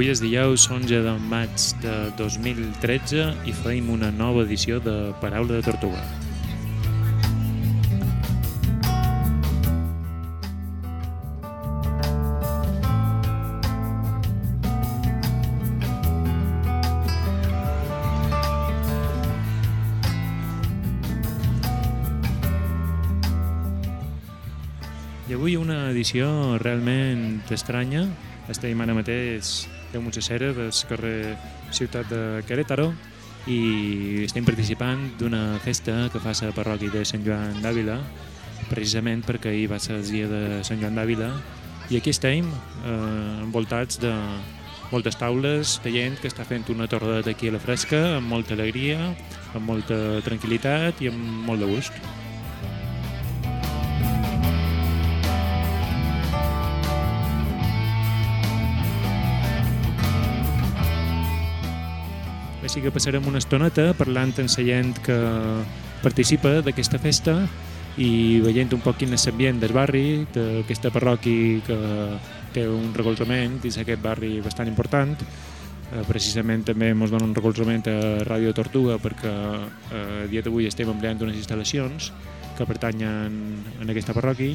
Avui és dijous 11 de maig de 2013 i feim una nova edició de Paraula de Tortuga. I avui una edició realment estranya. Estem ara mateix a Muchesera, del carrer Ciutat de Querétaro, i estem participant d'una festa que fa la parròquia de Sant Joan d'Àvila, precisament perquè ahir va ser el dia de Sant Joan d'Àvila, i aquí estem eh, envoltats de moltes taules de gent que està fent una torradeta aquí a la fresca, amb molta alegria, amb molta tranquil·litat i amb molt de gust. Així que passarem una estoneta parlant amb la gent que participa d'aquesta festa i veient un poc quin és l'ambient del barri, d'aquesta parròquia que té un recolzament dins aquest barri bastant important. Eh, precisament també ens dona un recolzament a Ràdio Tortuga perquè eh, a dia d'avui estem empleant unes instal·lacions que pertanyen a aquesta parròquia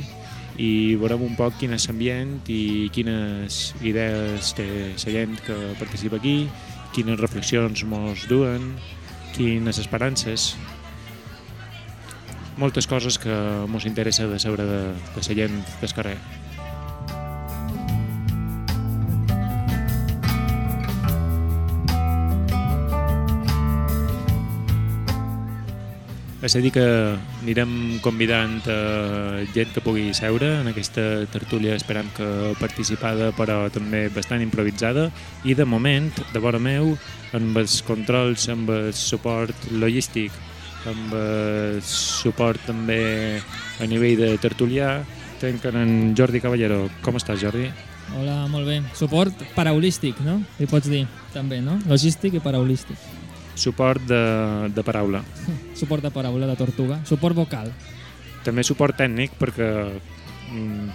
i veurem un poc quin és l'ambient i quines idees té la gent que participa aquí quines reflexions mos duen, quines esperances, moltes coses que mos interessa de saber de, de la gent del carrer. És a dir que anirem convidant a gent que pugui seure en aquesta tertúlia esperant que participada però també bastant improvisada i de moment, de vora meu, amb els controls, amb el suport logístic, amb el suport també a nivell de tertulià, tenc en Jordi Caballero. Com estàs, Jordi? Hola, molt bé. Suport paraulístic, no? Li pots dir, també, no? Logístic i paraulístic. Suport de, de paraula. Suport de paraula, de tortuga. Suport vocal. També suport tècnic perquè mm,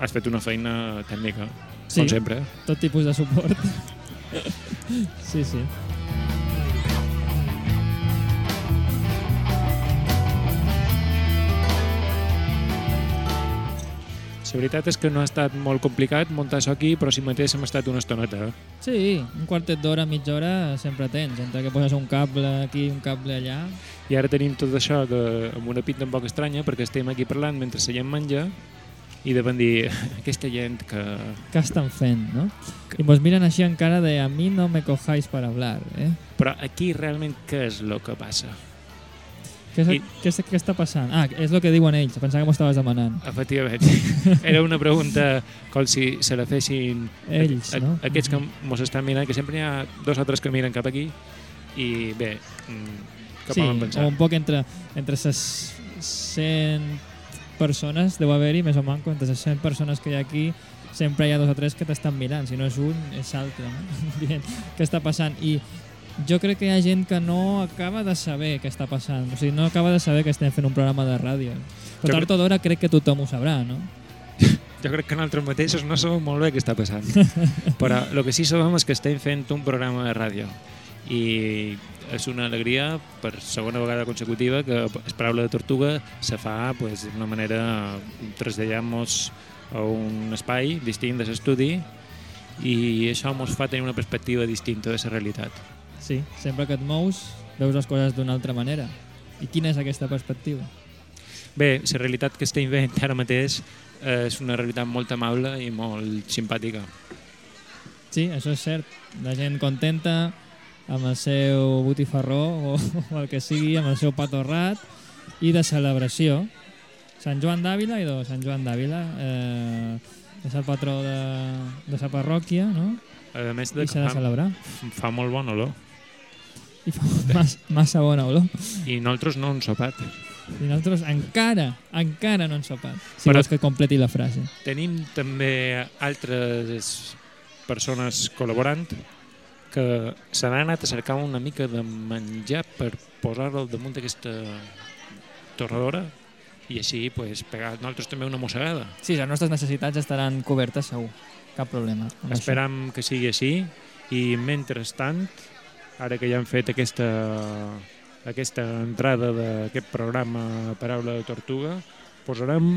has fet una feina tècnica, Sí. com sempre. Tot tipus de suport. sí, sí. La veritat és que no ha estat molt complicat muntar això aquí, però si mateix hem estat una estoneta. Sí, un quartet d'hora, mitja hora, sempre tens. Entre que poses un cable aquí, un cable allà... I ara tenim tot això que, amb una pinta un poc estranya perquè estem aquí parlant mentre la gent menja i devem dir aquesta gent que... Què estan fent, no? I mos miren així encara de a mi no me cojáis para hablar, eh? Però aquí realment què és el que passa? Què, és, I- què, és, què està passant? Ah, és el que diuen ells. Pensava que m'ho estaves demanant. Efectivament. Era una pregunta com si se la fessin Ells, a- no? aquests que mos estan mirant, que sempre hi ha dos o tres que miren cap aquí i bé, mm, què sí, poden pensar? un poc entre, entre les 100 persones, deu haver-hi més o manco, entre les 100 persones que hi ha aquí, sempre hi ha dos o tres que t'estan mirant, si no és un, és l'altre, no? dient què està passant. I jo crec que hi ha gent que no acaba de saber què està passant, o sigui, no acaba de saber que estem fent un programa de ràdio. Però tard o d'hora crec que tothom ho sabrà, no? Jo crec que nosaltres mateixos no sabem molt bé què està passant. Però el que sí sabem és que estem fent un programa de ràdio. I és una alegria per segona vegada consecutiva que es paraula de tortuga se fa pues, d'una manera traslladant-nos a un espai distint de l'estudi i això ens fa tenir una perspectiva distinta de la realitat. Sí, sempre que et mous veus les coses d'una altra manera. I quina és aquesta perspectiva? Bé, la realitat que estem veient ara mateix eh, és una realitat molt amable i molt simpàtica. Sí, això és cert. La gent contenta amb el seu botifarró o, o el que sigui, amb el seu pa torrat i de celebració. Sant Joan d'Àvila, i Sant Joan d'Àvila eh, és el patró de, de la parròquia, no? A més de I s'ha de fa, celebrar. fa molt bon olor. I fa massa, massa bona olor. I nosaltres no hem sopat. I nosaltres encara, encara no hem sopat. Si Però- vols que completi la frase. Tenim també altres persones col·laborant que se n'han anat a cercar una mica de menjar per posar-lo al damunt d'aquesta torradora i així pues, pegar nosaltres també una mossegada. Sí, les nostres necessitats estaran cobertes segur. Cap problema. amb això. Esperam que sigui així I mentrestant, ara que ja hem fet aquesta, aquesta entrada d'aquest programa Paraula de Tortuga, posarem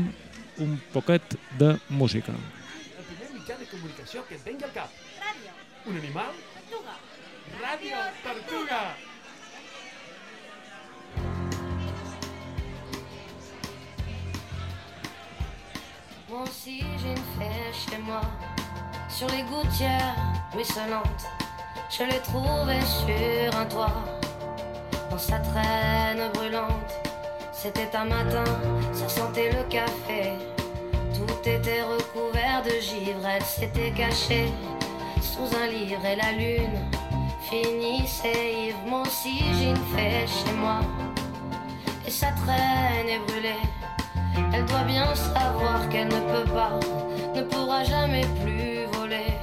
un poquet de música. El primer mitjà de comunicació que et vengui al cap. Ràdio. Un animal? Tortuga. Ràdio Tortuga! Moi aussi j'ai une fée chez moi, sur les gouttières ruisselantes. Je l'ai trouvée sur un toit, dans sa traîne brûlante. C'était un matin, ça sentait le café. Tout était recouvert de givre, elle s'était cachée sous un livre et la lune finissait ivre. Moi aussi j'ai fée chez moi, et sa traîne est brûlée. Elle doit bien savoir qu'elle ne peut pas, ne pourra jamais plus voler.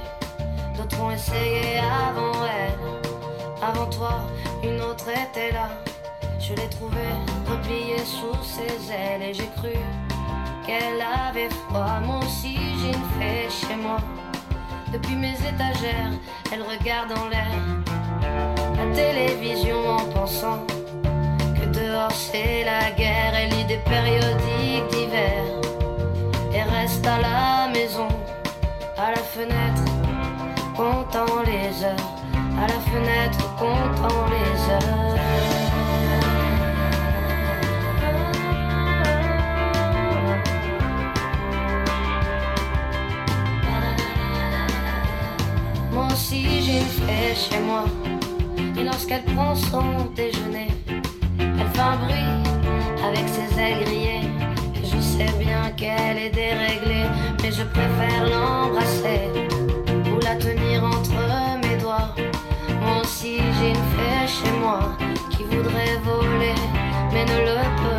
D'autres ont essayé avant elle, avant toi, une autre était là. Je l'ai trouvée repliée sous ses ailes et j'ai cru qu'elle avait froid. Moi aussi j'ai une fée chez moi. Depuis mes étagères, elle regarde en l'air la télévision en pensant que dehors c'est la guerre. Elle lit des périodiques d'hiver et reste à la maison, à la fenêtre, les heures, à la fenêtre, comptant les heures. Aussi j'ai fée chez moi. Et lorsqu'elle prend son déjeuner, elle fait un bruit avec ses ailes grillées. Et je sais bien qu'elle est déréglée, mais je préfère l'embrasser tenir entre mes doigts. Moi aussi j'ai une fée chez moi qui voudrait voler, mais ne le peut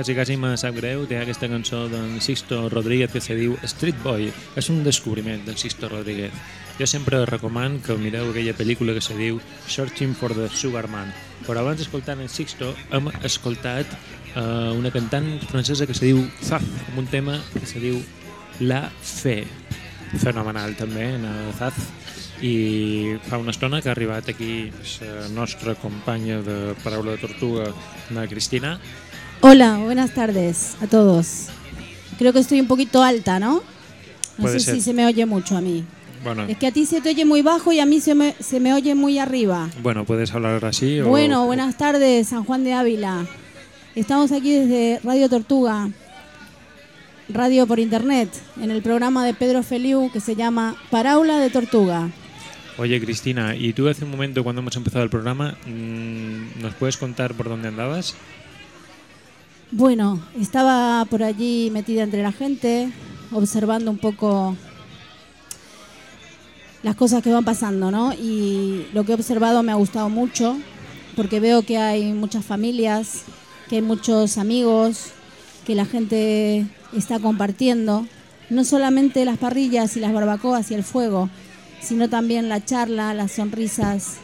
Quasi, quasi me sap greu, té aquesta cançó d'en Sixto Rodríguez que se diu Street Boy. És un descobriment d'en Sixto Rodríguez. Jo sempre recomano que mireu aquella pel·lícula que se diu Searching for the Sugar Man. Però abans d'escoltar en Sixto hem escoltat uh, una cantant francesa que se diu Zaz, amb un tema que se diu La Fe. Fenomenal també, en el Zaz. i fa una estona que ha arribat aquí la nostra companya de Paraula de Tortuga, la Cristina. Hola, buenas tardes a todos. Creo que estoy un poquito alta, ¿no? No Puede sé ser. si se me oye mucho a mí. Bueno, Es que a ti se te oye muy bajo y a mí se me, se me oye muy arriba. bueno, puedes hablar así o... Bueno, buenas tardes, San Juan de Ávila. Estamos aquí desde Radio Tortuga, radio por internet, en el programa de Pedro Feliu que se llama Paraula de Tortuga. Oye, Cristina, y tú hace un momento cuando hemos empezado el programa, mm, ¿nos puedes contar por dónde andabas? Bueno, estaba por allí metida entre la gente, observando un poco las cosas que van pasando, ¿no? Y lo que he observado me ha gustado mucho, porque veo que hay muchas familias, que hay muchos amigos, que la gente está compartiendo, no solamente las parrillas y las barbacoas y el fuego, sino también la charla, las sonrisas,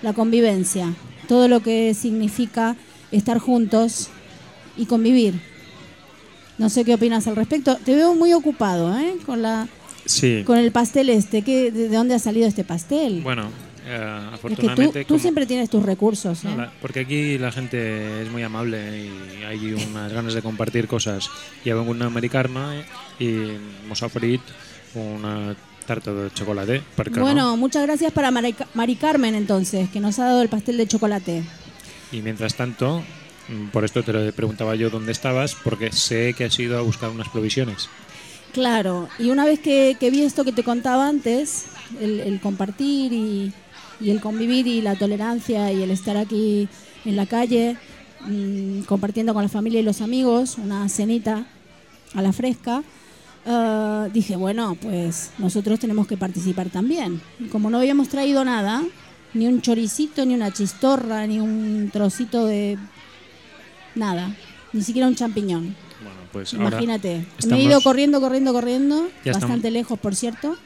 la convivencia, todo lo que significa estar juntos y convivir. No sé qué opinas al respecto. Te veo muy ocupado, ¿eh? Con la Sí. con el pastel este. ¿Qué, de, de dónde ha salido este pastel? Bueno, eh, es que afortunadamente... tú, tú siempre tienes tus recursos, ¿eh? La- porque aquí la gente es muy amable y hay unas ganes de compartir cosas. Vengut una Mari Carme i mos ha oferit una tarta de chocolate, Bueno, no? muchas gracias para Mari, Mari Carmen entonces, que nos ha dado el pastel de chocolate. Y mientras tanto, por esto te lo preguntaba yo dónde estabas, porque sé que has ido a buscar unas provisiones. Claro, y una vez que, vi esto que te contaba antes, el, compartir y, el convivir y la tolerancia y el estar aquí en la calle, mm, compartiendo con la familia y los amigos, una cenita a la fresca, eh, dije, bueno, pues nosotros tenemos que participar también. Como no habíamos traído nada, ni un choricito, ni una chistorra, ni un trocito de nada, ni siquiera un champiñón. Bueno, pues ahora Imagínate, me he ido corriendo, corriendo, corriendo, Ya bastante estamos- lejos, por cierto,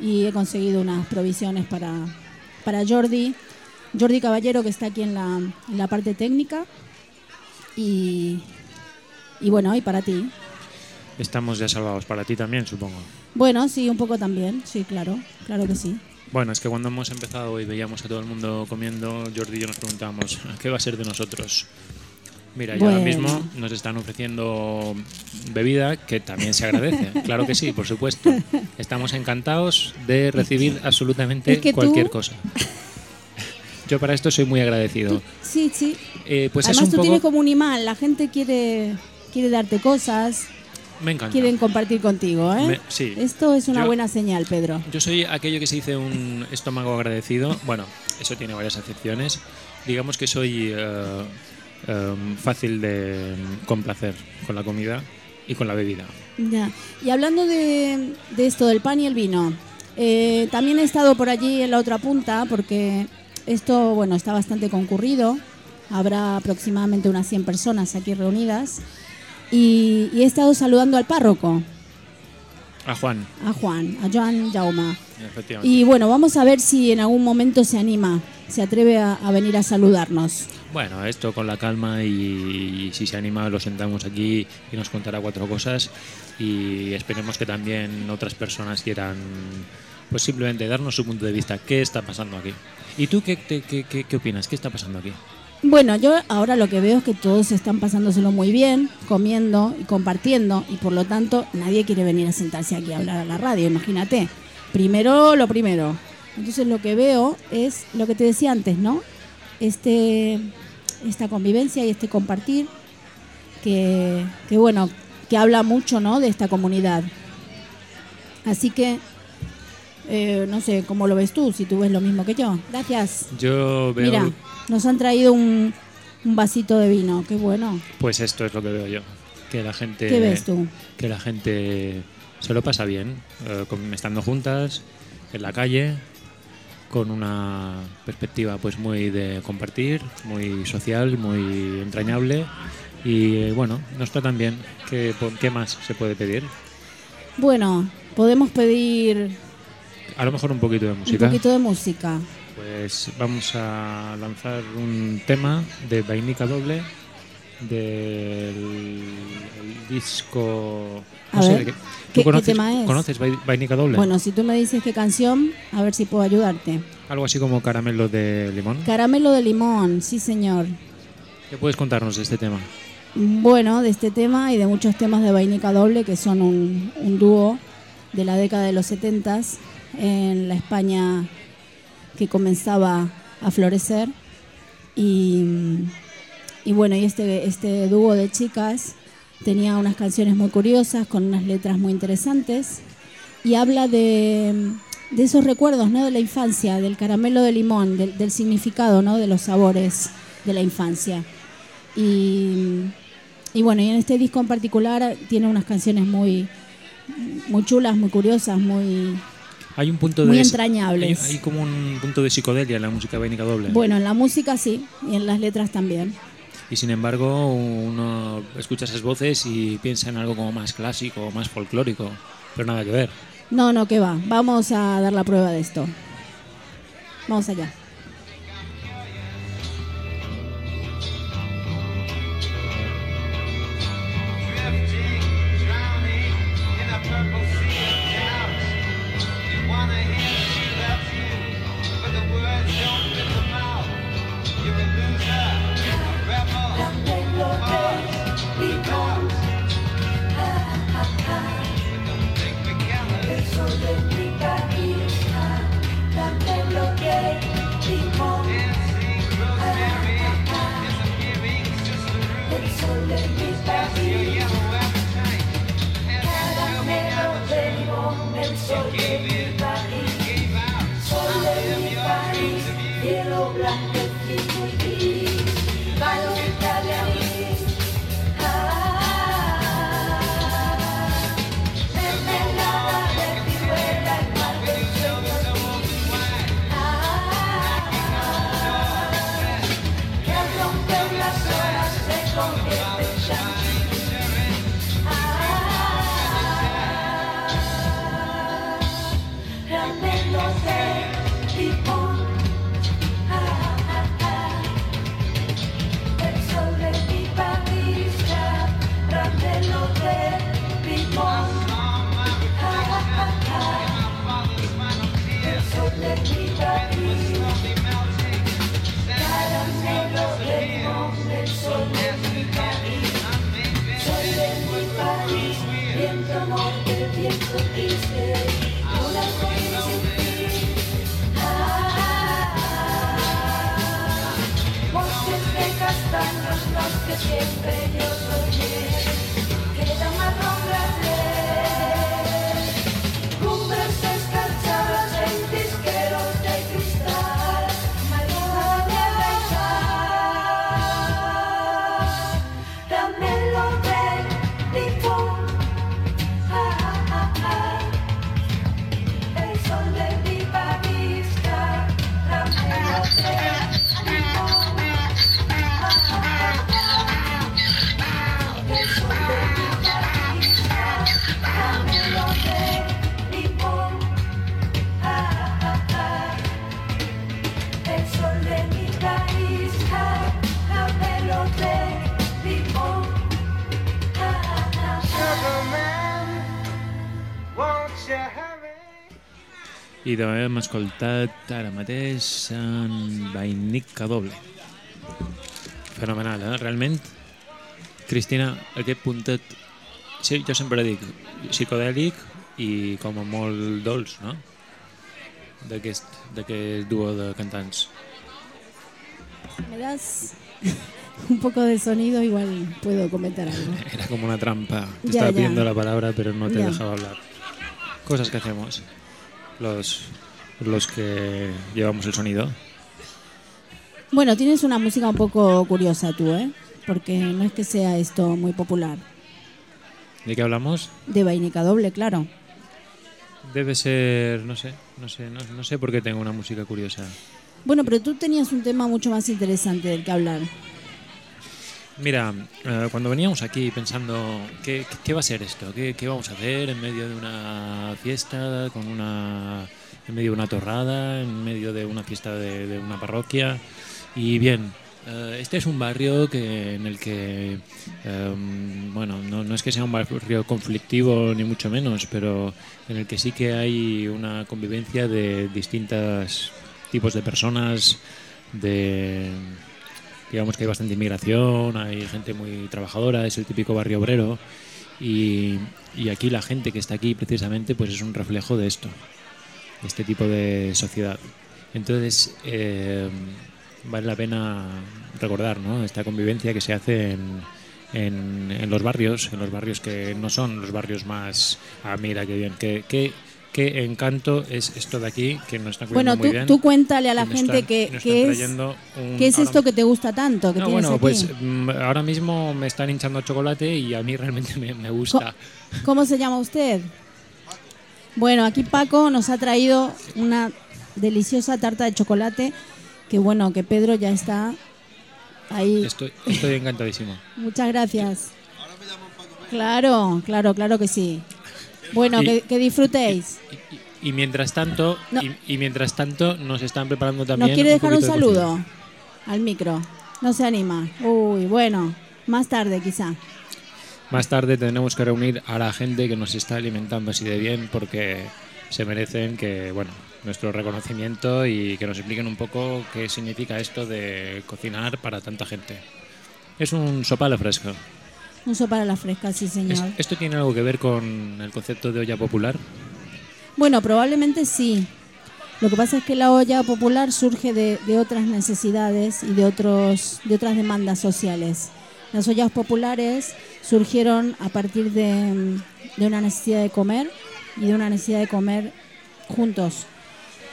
y he conseguido unas provisiones para, para Jordi, Jordi Caballero, que está aquí en la, en la parte técnica, y, y bueno, y para ti. estamos ya salvados para ti también, supongo. Bueno, sí, un poco también, sí, claro, claro que sí. Bueno, es que cuando hemos empezado y veíamos a todo el mundo comiendo, Jordi y yo nos preguntábamos, ¿qué va a ser de nosotros? Mira, y ahora mismo nos están ofreciendo bebida que también se agradece. claro que sí, por supuesto. Estamos encantados de recibir absolutamente es que tú- cualquier cosa. Yo para esto soy muy agradecido. Sí, sí. Eh, pues Además es un tú poco... tienes como un imán, la gente quiere, quiere darte cosas, Me encanta. quieren compartir contigo, ¿eh? Me- sí. Esto es una Yo- buena señal, Pedro. Yo soy aquello que se dice un estómago agradecido. Bueno, eso tiene varias acepciones. Digamos que soy eh, eh, fácil de complacer con la comida y con la bebida. Ya. Y hablando de, esto del pan y el vino, eh, también he estado por allí en la otra punta porque esto, bueno, está bastante concurrido. Habrá aproximadamente unas 100 personas aquí reunidas. Y he estado saludando al párroco, A Juan, a Juan, a Joan Jauma. efectivamente. Y bueno, vamos a ver si en algún momento se anima, se atreve a, a venir a saludarnos. Bueno, esto con la calma y, y si se anima lo sentamos aquí y nos contará cuatro cosas y esperemos que también otras personas quieran pues simplemente darnos su punto de vista. ¿Qué está pasando aquí? ¿Y tú qué, te- qué, qué- qué opinas? ¿Qué está pasando aquí? Bueno, yo ahora lo que veo es que todos están pasándoselo muy bien, comiendo y compartiendo, y por lo tanto nadie quiere venir a sentarse aquí a hablar a la radio, imagínate. Primero lo primero. Entonces lo que veo es lo que te decía antes, ¿no? Este, esta convivencia y este compartir que, que bueno, que habla mucho, ¿no? De esta comunidad. Así que, eh, no sé, ¿cómo lo ves tú? Si tú ves lo mismo que yo. Gracias. Yo veo... Mira, nos han traído un, un vasito de vino, qué bueno. Pues esto es lo que veo yo. Que la gente... ¿Qué ves tú? Que la gente se lo pasa bien, eh, con- estando juntas, en la calle, con una perspectiva pues muy de compartir, muy social, muy entrañable. Y eh, bueno, nos tratan bien. ¿Qué, ¿Qué más se puede pedir? Bueno, podemos pedir A lo mejor un poquito de un música. poquito de música. Pues vamos a lanzar un tema de Vainica Doble del el disco... A ver, de ¿qué- ¿Tú qué conoces, tema es? ¿Conoces Vai- Vainica Doble? Bueno, si tú me dices qué canción, a ver si puedo ayudarte. Algo así como Caramelo de Limón. Caramelo de limón, sí señor. ¿Qué puedes contarnos de este tema? Bueno, de este tema y de muchos temas de Vainica Doble, que son un, un dúo de la década de los 70 en la España que comenzaba a florecer. Y, y bueno, y este, este dúo de chicas tenía unas canciones muy curiosas, con unas letras muy interesantes, y habla de, de esos recuerdos ¿no? de la infancia, del caramelo de limón, del, significado ¿no? de los sabores de la infancia. Y, y bueno, y en este disco en particular tiene unas canciones muy, muy chulas, muy curiosas, muy... Hay un punto Muy de... entrañables. Hay, hay como un punto de psicodelia en la música Vainica Doble. Bueno, en la música sí, y en las letras también. Y sin embargo, uno escucha esas voces y piensa en algo como más clásico, más folclórico, pero nada que ver. No, no, que va. Vamos a dar la prueba de esto. Vamos allá. magic. I de hem escoltat ara mateix en Vainica Doble. Fenomenal, eh? Realment, Cristina, aquest puntet, sí, jo sempre dic, psicodèlic i com a molt dolç, no? D'aquest d'aquest duo de cantants. ¿Me das un poco de sonido? Igual puedo comentar algo. Era como una trampa. Te Ya, estaba ya. pidiendo la palabra, pero no te Ya. dejaba hablar. Cosas que hacemos los, los que llevamos el sonido. Bueno, tienes una música un poco curiosa tú, ¿eh? Porque no es que sea esto muy popular. ¿De qué hablamos? De vainica doble, claro. Debe ser, no sé, no sé, no, no sé por qué tengo una música curiosa. Bueno, pero tú tenías un tema mucho más interesante del que hablar. Mira, eh, cuando veníamos aquí pensando, ¿qué, qué va a ser esto? ¿Qué, vamos a hacer en medio de una fiesta, con una, en medio de una torrada, en medio de una fiesta de, una parroquia? Y bien, Eh, este es un barrio que, en el que, em, bueno, no, no es que sea un barrio conflictivo ni mucho menos, pero en el que sí que hay una convivencia de distintos tipos de personas, de, digamos que hay bastante inmigración, hay gente muy trabajadora, es el típico barrio obrero y, aquí la gente que está aquí precisamente pues es un reflejo de esto, este tipo de sociedad. Entonces, eh, vale la pena recordar ¿no? esta convivencia que se hace en, los barrios, en los barrios que no son los barrios más... Ah, mira, qué bien, qué, qué encanto es esto de aquí, que nos están cuidando Bueno, muy tú, bien. tú cuéntale a la gente están- que, es, un- qué es ahora esto que te gusta tanto, que no, tienes bueno, aquí. pues mm, ahora mismo me están hinchando chocolate y a mí realmente me, me gusta. ¿Cómo se llama usted? Bueno, aquí Paco nos ha traído una deliciosa tarta de chocolate que bueno, que Pedro ya está ahí. Estoy, estoy encantadísimo. Muchas gracias. Claro, claro, claro que sí. Bueno, Y- que, que disfrutéis. Y, y mientras tanto, No. y, y mientras tanto nos están preparando también. ¿Nos quiere dejar un de cocina. saludo al micro? No se anima. Uy, bueno, más tarde quizá. Más tarde tendremos que reunir a la gente que nos está alimentando así de bien porque se merecen que, bueno, nuestro reconocimiento y que nos expliquen un poco qué significa esto de cocinar para tanta gente. Es un sopalo fresco. Un sopa para la fresca, sí señor. ¿Esto tiene algo que ver con el concepto de olla popular? Bueno, probablemente sí. Lo que pasa es que la olla popular surge de, de otras necesidades y de, otros, de otras demandas sociales. Las ollas populares surgieron a partir de, de una necesidad de comer y de una necesidad de comer juntos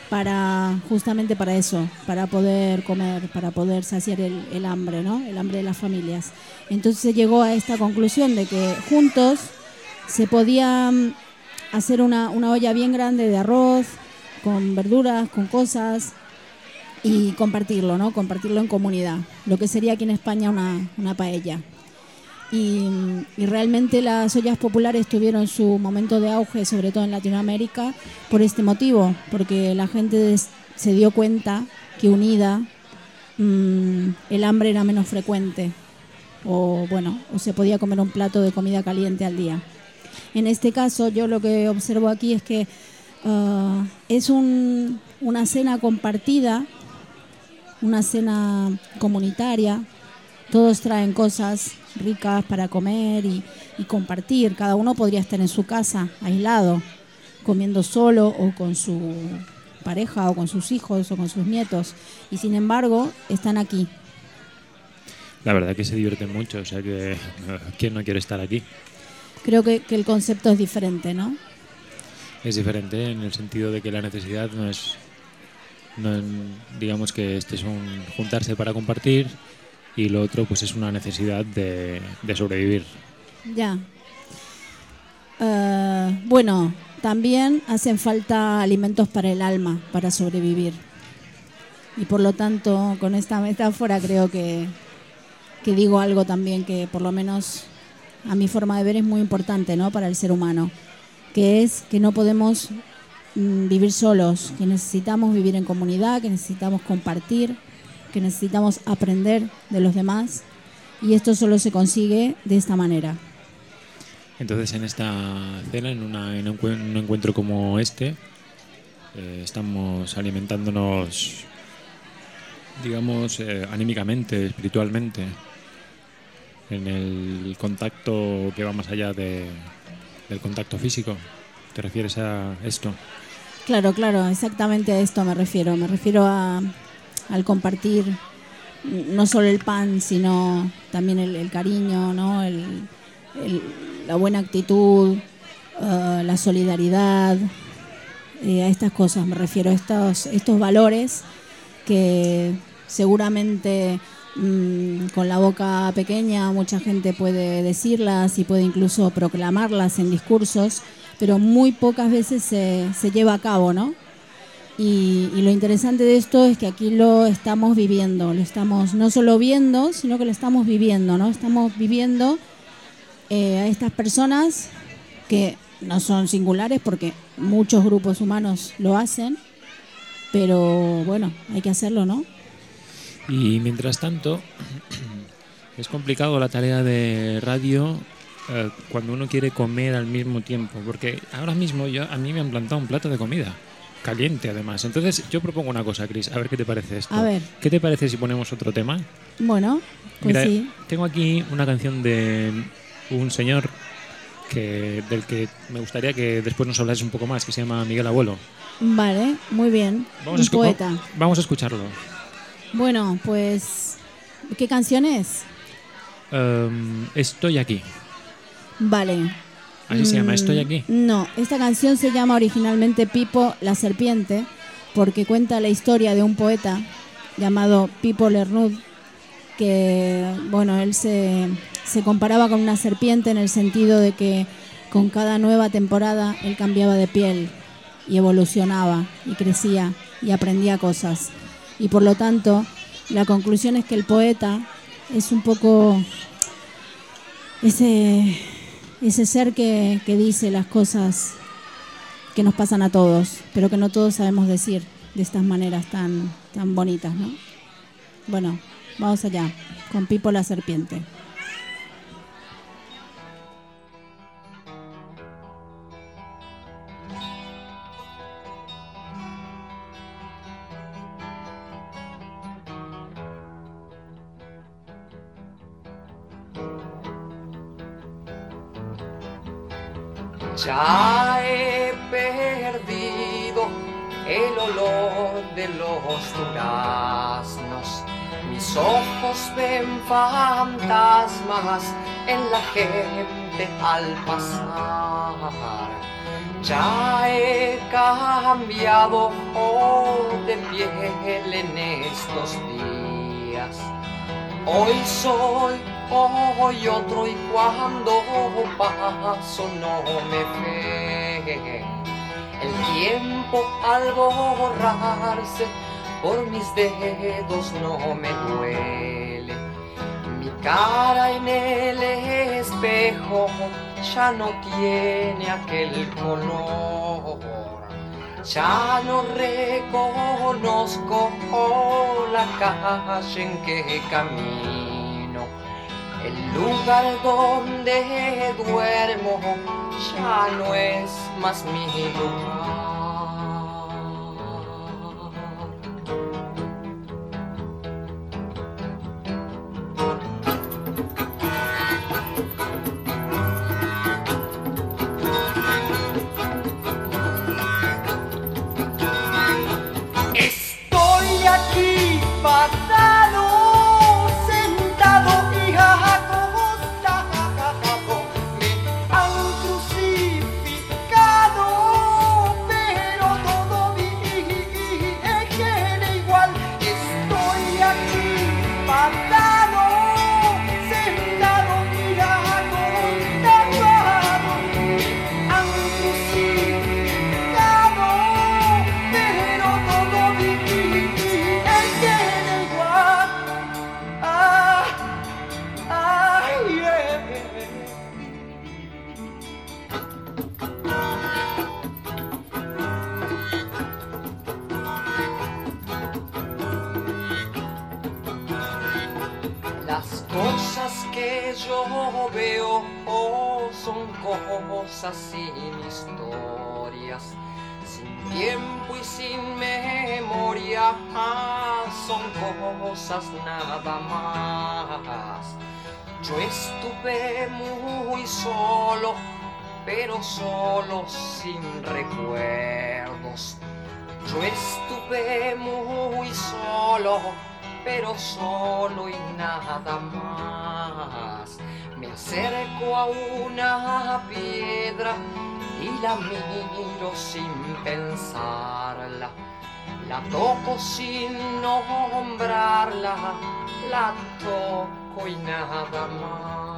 para justamente para eso, para poder comer, para poder saciar el, hambre, ¿no? El hambre de las familias. Entonces se llegó a esta conclusión de que juntos se podía mm, hacer una, una olla bien grande de arroz, con verduras, con cosas, y compartirlo, ¿no? Compartirlo en comunidad. Lo que sería aquí en España una, una paella. Y, realmente las ollas populares tuvieron su momento de auge, sobre todo en Latinoamérica, por este motivo, porque la gente se dio cuenta que unida mm, el hambre era menos frecuente, o bueno, o se podía comer un plato de comida caliente al día. En este caso, yo lo que observo aquí es que ah, es un- una cena compartida, una cena comunitaria. Todos traen cosas ricas para comer y, y compartir. Cada uno podría estar en su casa, aislado, comiendo solo o con su pareja o con sus hijos o con sus nietos. Y sin embargo, están aquí. La verdad que se divierten mucho, o sea que ¿quién no quiere estar aquí? Creo que, que el concepto es diferente, ¿no? Es diferente en el sentido de que la necesidad no es, no digamos que este es un juntarse para compartir y lo otro pues es una necesidad de, sobrevivir. Ya. Eh, bueno, también hacen falta alimentos para el alma, para sobrevivir. Y por lo tanto, con esta metáfora creo que, que digo algo también que por lo menos a mi forma de ver es muy importante ¿no? para el ser humano, que es que no podemos mm, vivir solos, que necesitamos vivir en comunidad, que necesitamos compartir, que necesitamos aprender de los demás y esto solo se consigue de esta manera. Entonces en esta cena, en, una- en un, cuen- un encuentro como este, eh, estamos alimentándonos, digamos, eh, anímicamente, espiritualmente, en el contacto que va más allá de- del contacto físico. ¿Te refieres a esto? Claro, claro, exactamente a esto me refiero. Me refiero a, al compartir no solo el pan, sino también el, cariño, ¿no? La buena actitud, eh, la solidaridad, eh, a estas cosas me refiero, a estos, valores que seguramente mm, con la boca pequeña mucha gente puede decirlas y puede incluso proclamarlas en discursos, pero muy pocas veces se lleva a cabo, ¿no? Y, y lo interesante de esto es que aquí lo estamos viviendo, lo estamos no solo viendo, sino que lo estamos viviendo, ¿no? Estamos viviendo eh, a estas personas que no son singulares porque muchos grupos humanos lo hacen, pero bueno, hay que hacerlo, ¿no? Y mientras tanto, es complicado la tarea de radio eh, cuando uno quiere comer al mismo tiempo, porque ahora mismo yo, a mí me han plantado un plato de comida, caliente además. Entonces yo propongo una cosa, Cris, a ver qué te parece esto. A ver. ¿Qué te parece si ponemos otro tema? Bueno, pues Mira, sí. tengo aquí una canción de un señor que, del que me gustaría que después nos hablases un poco más, que se llama Miguel Abuelo. Vale, muy bien. Vamos Un poeta. vamos a escucharlo. Bueno, pues. ¿Qué canción es? Um, estoy aquí. Vale. Así se llama, Mm, Estoy aquí. No, esta canción se llama originalmente Pipo la Serpiente porque cuenta la historia de un poeta llamado Pipo Lernud que, bueno, él se, se comparaba con una serpiente en el sentido de que con cada nueva temporada él cambiaba de piel y evolucionaba y crecía y aprendía cosas. Y por lo tanto, la conclusión es que el poeta es un poco ese, ese ser que, que dice las cosas que nos pasan a todos, pero que no todos sabemos decir de estas maneras tan, tan bonitas, ¿no? Bueno, vamos allá, con Pipo la serpiente. Ya he perdido el olor de los duraznos. Mis ojos ven fantasmas en la gente al pasar. Ya he cambiado de piel en estos días. Hoy soy hoy otro y cuando paso no me ve. El tiempo al borrarse por mis dedos no me duele. Mi cara en el espejo ya no tiene aquel color. Ya no reconozco la calle en que camino. El lugar donde duermo ya no es más mi lugar. Cosas sin historias, sin tiempo y sin memoria, ah, son cosas nada más. Yo estuve muy solo, pero solo sin recuerdos. Yo estuve muy solo, pero solo y nada más. Me acerco a una piedra y la miro sin pensarla. La toco sin nombrarla, la toco y nada más.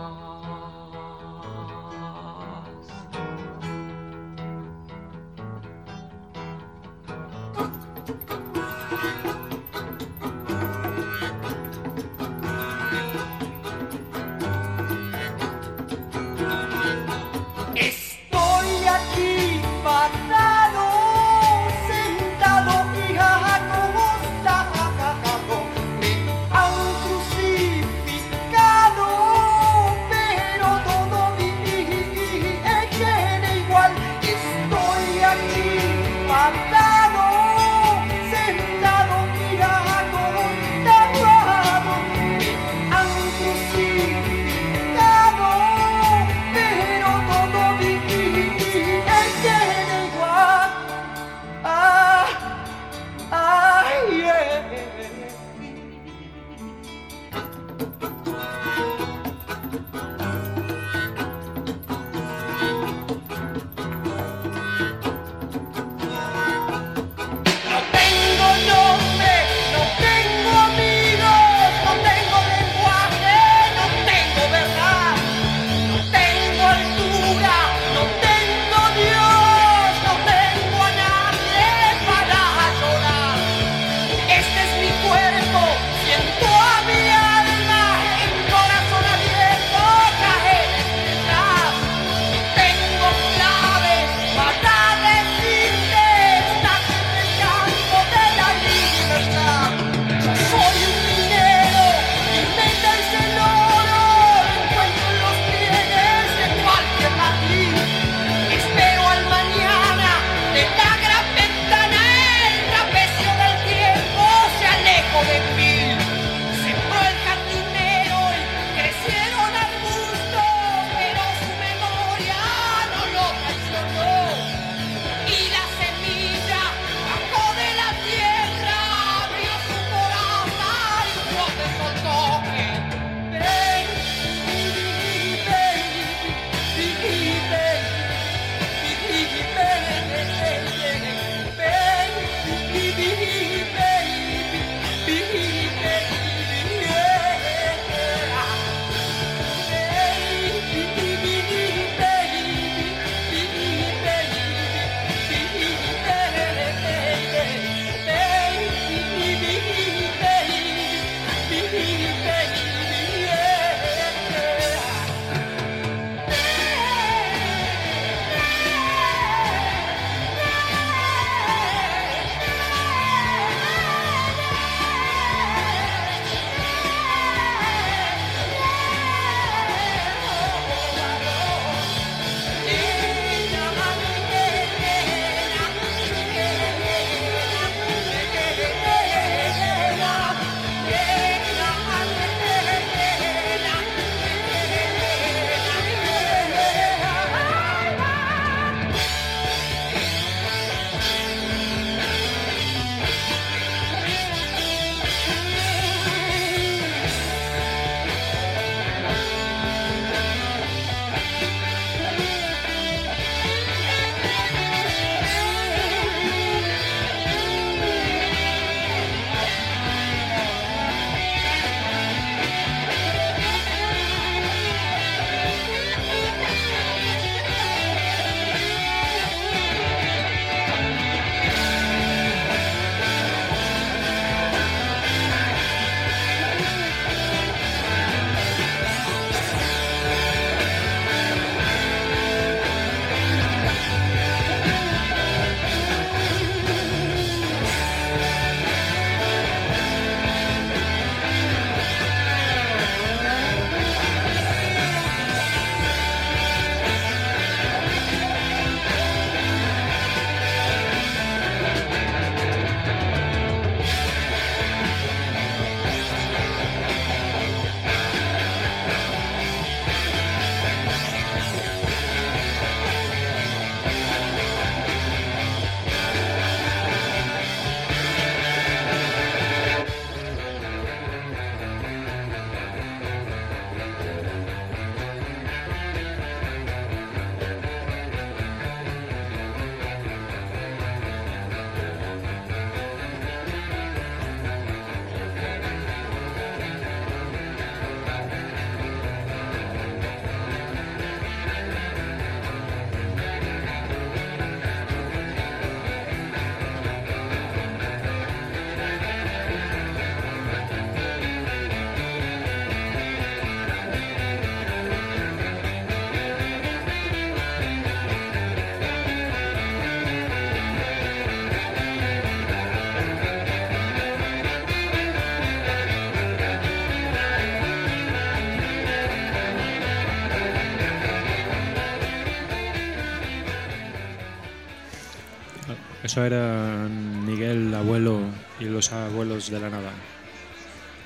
Això era Miguel Abuelo i los abuelos de la nada.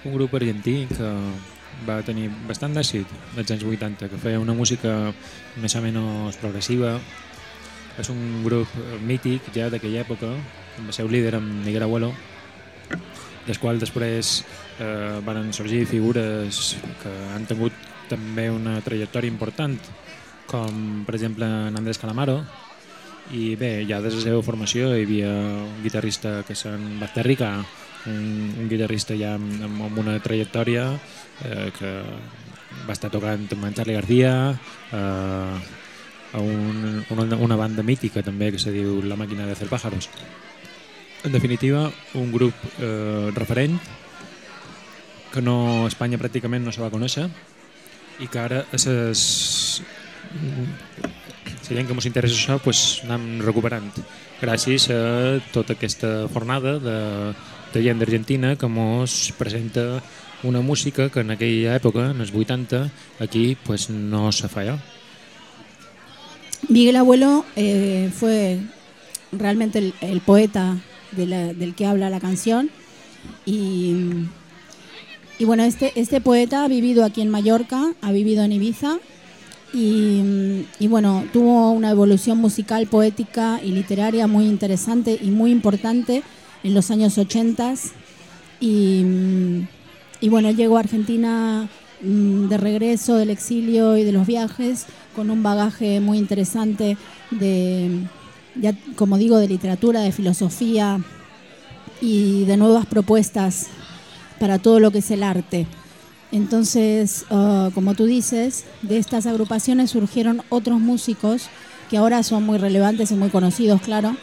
Un grup argentí que va tenir bastant d'èxit als anys 80, que feia una música més o menys progressiva. És un grup mític ja d'aquella època, va ser un líder amb Miguel Abuelo, des qual després eh, van sorgir figures que han tingut també una trajectòria important, com per exemple en Andrés Calamaro, i bé, ja des de la seva formació hi havia un guitarrista que se'n va terricar, un, un guitarrista ja amb, amb una trajectòria eh, que va estar tocant amb en Charlie García, eh, a un, una, una banda mítica també que se diu La Màquina de Hacer Pájaros. En definitiva, un grup eh, referent que no, a Espanya pràcticament no se va conèixer i que ara ses, si gent que ens interessa això pues, anem recuperant gràcies a tota aquesta fornada de, de gent d'Argentina que ens presenta una música que en aquella època, en els 80, aquí pues, no se feia. Miguel Abuelo eh, fue realmente el, el poeta de la- del que habla la canción y, y bueno, este, este poeta ha vivido aquí en Mallorca, ha vivido en Ibiza y, bueno, tuvo una evolución musical, poética y literaria muy interesante y muy importante en los años 80 y, y bueno, llegó a Argentina mm, de regreso del exilio y de los viajes con un bagaje muy interesante de, ya, como digo, de literatura, de filosofía y de nuevas propuestas para todo lo que es el arte. Entonces, ah, como tú dices, de estas agrupaciones surgieron otros músicos que ahora son muy relevantes y muy conocidos, claro.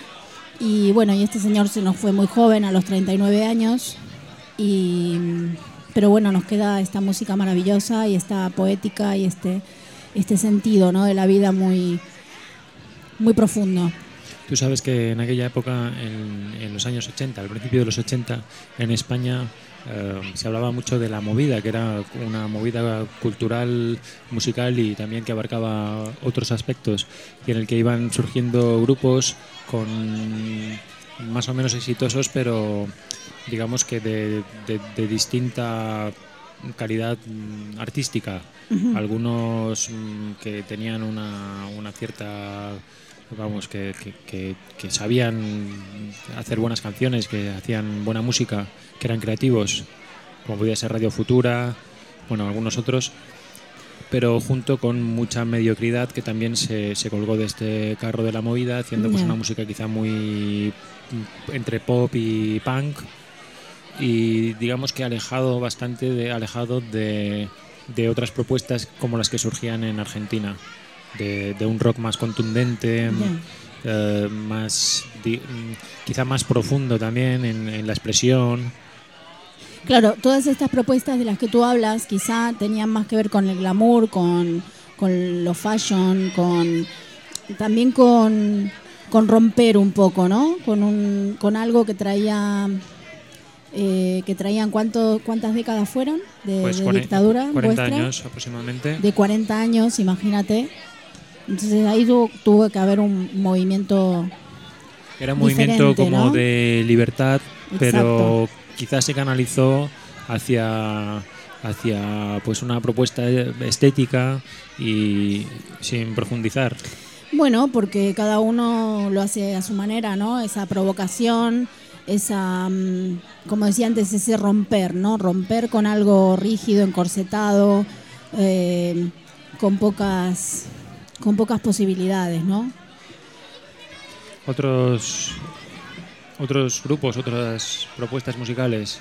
Y bueno, y este señor se nos fue muy joven, a los 39 años. Y, pero bueno, nos queda esta música maravillosa y esta poética y este, este sentido ¿no? de la vida muy, muy profundo. Tú sabes que en aquella época, en, en los años 80, al principio de los 80, en España eh, se hablaba mucho de la movida, que era una movida cultural, musical y también que abarcaba otros aspectos, y en el que iban surgiendo grupos con más o menos exitosos, pero digamos que de, de- de distinta calidad mm, artística. Algunos mm, que tenían una, una cierta vamos, que, que- que- que sabían hacer buenas canciones, que hacían buena música, que eran creativos, como podía ser Radio Futura, bueno, algunos otros, pero junto con mucha mediocridad que también se, se colgó de este carro de la movida, haciendo pues una música quizá muy entre pop y punk, y digamos que alejado bastante de, alejado de, de otras propuestas como las que surgían en Argentina, de, de un rock más contundente, eh, más di- quizá más profundo también en, en la expresión. Claro, todas estas propuestas de las que tú hablas quizá tenían más que ver con el glamour, con, con lo fashion, con también con, con romper un poco, ¿no? Con, un, con algo que traía eh, que traían cuánto, cuántas décadas fueron de, Pues de cuare- dictadura 40 vuestra? años aproximadamente. de 40 años, imagínate. Entonces ahí tu- tuvo que haber un movimiento Era un movimiento como ¿no? de libertad, pero quizás se canalizó hacia hacia pues una propuesta estética y sin profundizar. Bueno, porque cada uno lo hace a su manera, ¿no? Esa provocación, esa, mm, como decía antes, ese romper, ¿no? Romper con algo rígido, encorsetado, eh, con pocas, con pocas posibilidades, ¿no? Otros otros grupos, otras propuestas musicales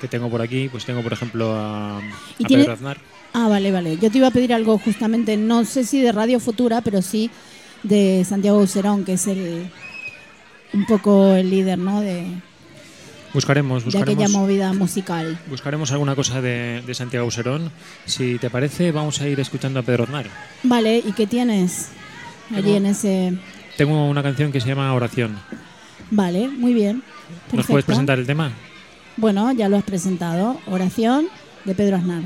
que tengo por aquí, pues tengo por ejemplo a, ¿Y a tiene- Pedro Aznar. Ah, vale, vale. Yo te iba a pedir algo justamente, no sé si de Radio Futura, pero sí de Santiago Ucerón, que es el un poco el líder, ¿no? De, Buscaremos, de aquella buscaremos, movida musical. buscaremos alguna cosa de, de Santiago Serón. Si te parece, vamos a ir escuchando a Pedro Aznar. Vale, ¿y qué tienes allí Tengo- en ese...? Tengo una canción que se llama Oración. Vale, muy bien. ¿Nos puedes presentar el tema? Bueno, ya lo has presentado. Oración de Pedro Aznar.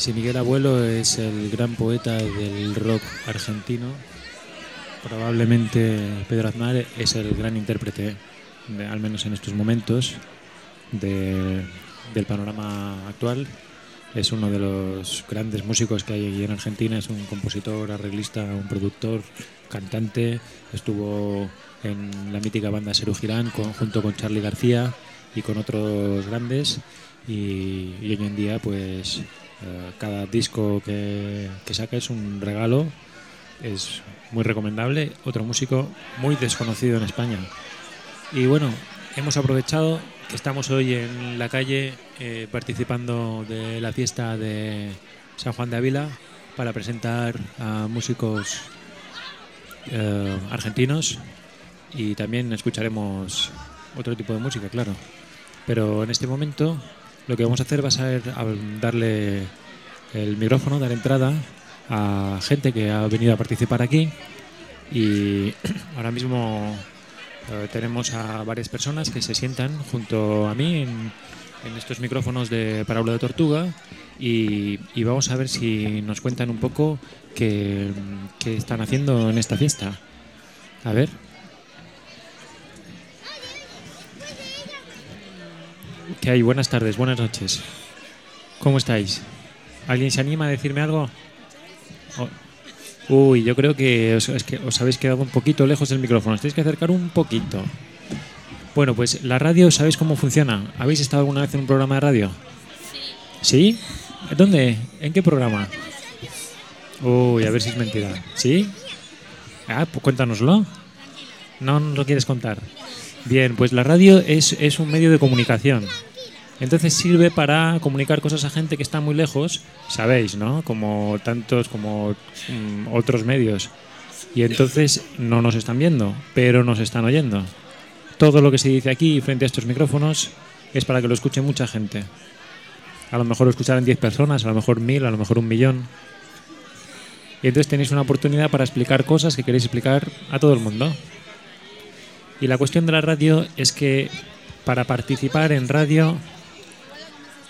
Si Miguel Abuelo es el gran poeta del rock argentino, probablemente Pedro Aznar es el gran intérprete, al menos en estos momentos, de- del panorama actual. Es uno de los grandes músicos que hay aquí en Argentina, es un compositor, arreglista, un productor, cantante. Estuvo en la mítica banda Serú Girán junto con Charlie García y con otros grandes. Y, y hoy en día, pues, cada disco que, que saca es un regalo, es muy recomendable. Otro músico muy desconocido en España. Y bueno, hemos aprovechado que estamos hoy en la calle eh, participando de la fiesta de San Juan de Ávila para presentar a músicos eh, argentinos y también escucharemos otro tipo de música, claro. Pero en este momento lo que vamos a hacer va a ser darle el micrófono, dar entrada a gente que ha venido a participar aquí y ahora mismo eh, tenemos a varias personas que se sientan junto a mí en, estos micrófonos de Parábola de Tortuga y, vamos a ver si nos cuentan un poco qué están haciendo en esta fiesta. A ver. ¿Qué hay? Buenas tardes, buenas noches. ¿Cómo estáis? ¿Alguien se anima a decirme algo? Oh. Uy, yo creo que os, es que os habéis quedado un poquito lejos del micrófono. Os tenéis que acercar un poquito. Bueno, pues la radio, ¿sabéis cómo funciona? ¿Habéis estado alguna vez en un programa de radio? Sí. ¿Sí? ¿Dónde? ¿En qué programa? Uy, a ver si es mentira. ¿Sí? Ah, pues cuéntanoslo. No nos lo quieres contar. Bien, pues la radio es, es un medio de comunicación. Entonces sirve para comunicar cosas a gente que está muy lejos, sabéis, ¿no? Como tantos como mm, otros medios. Y entonces no nos están viendo, pero nos están oyendo. Todo lo que se dice aquí frente a estos micrófonos es para que lo escuche mucha gente. A lo mejor lo escucharán 10 personas, a lo mejor mil, a lo mejor un millón. Y entonces tenéis una oportunidad para explicar cosas que queréis explicar a todo el mundo. Y la cuestión de la radio es que para participar en radio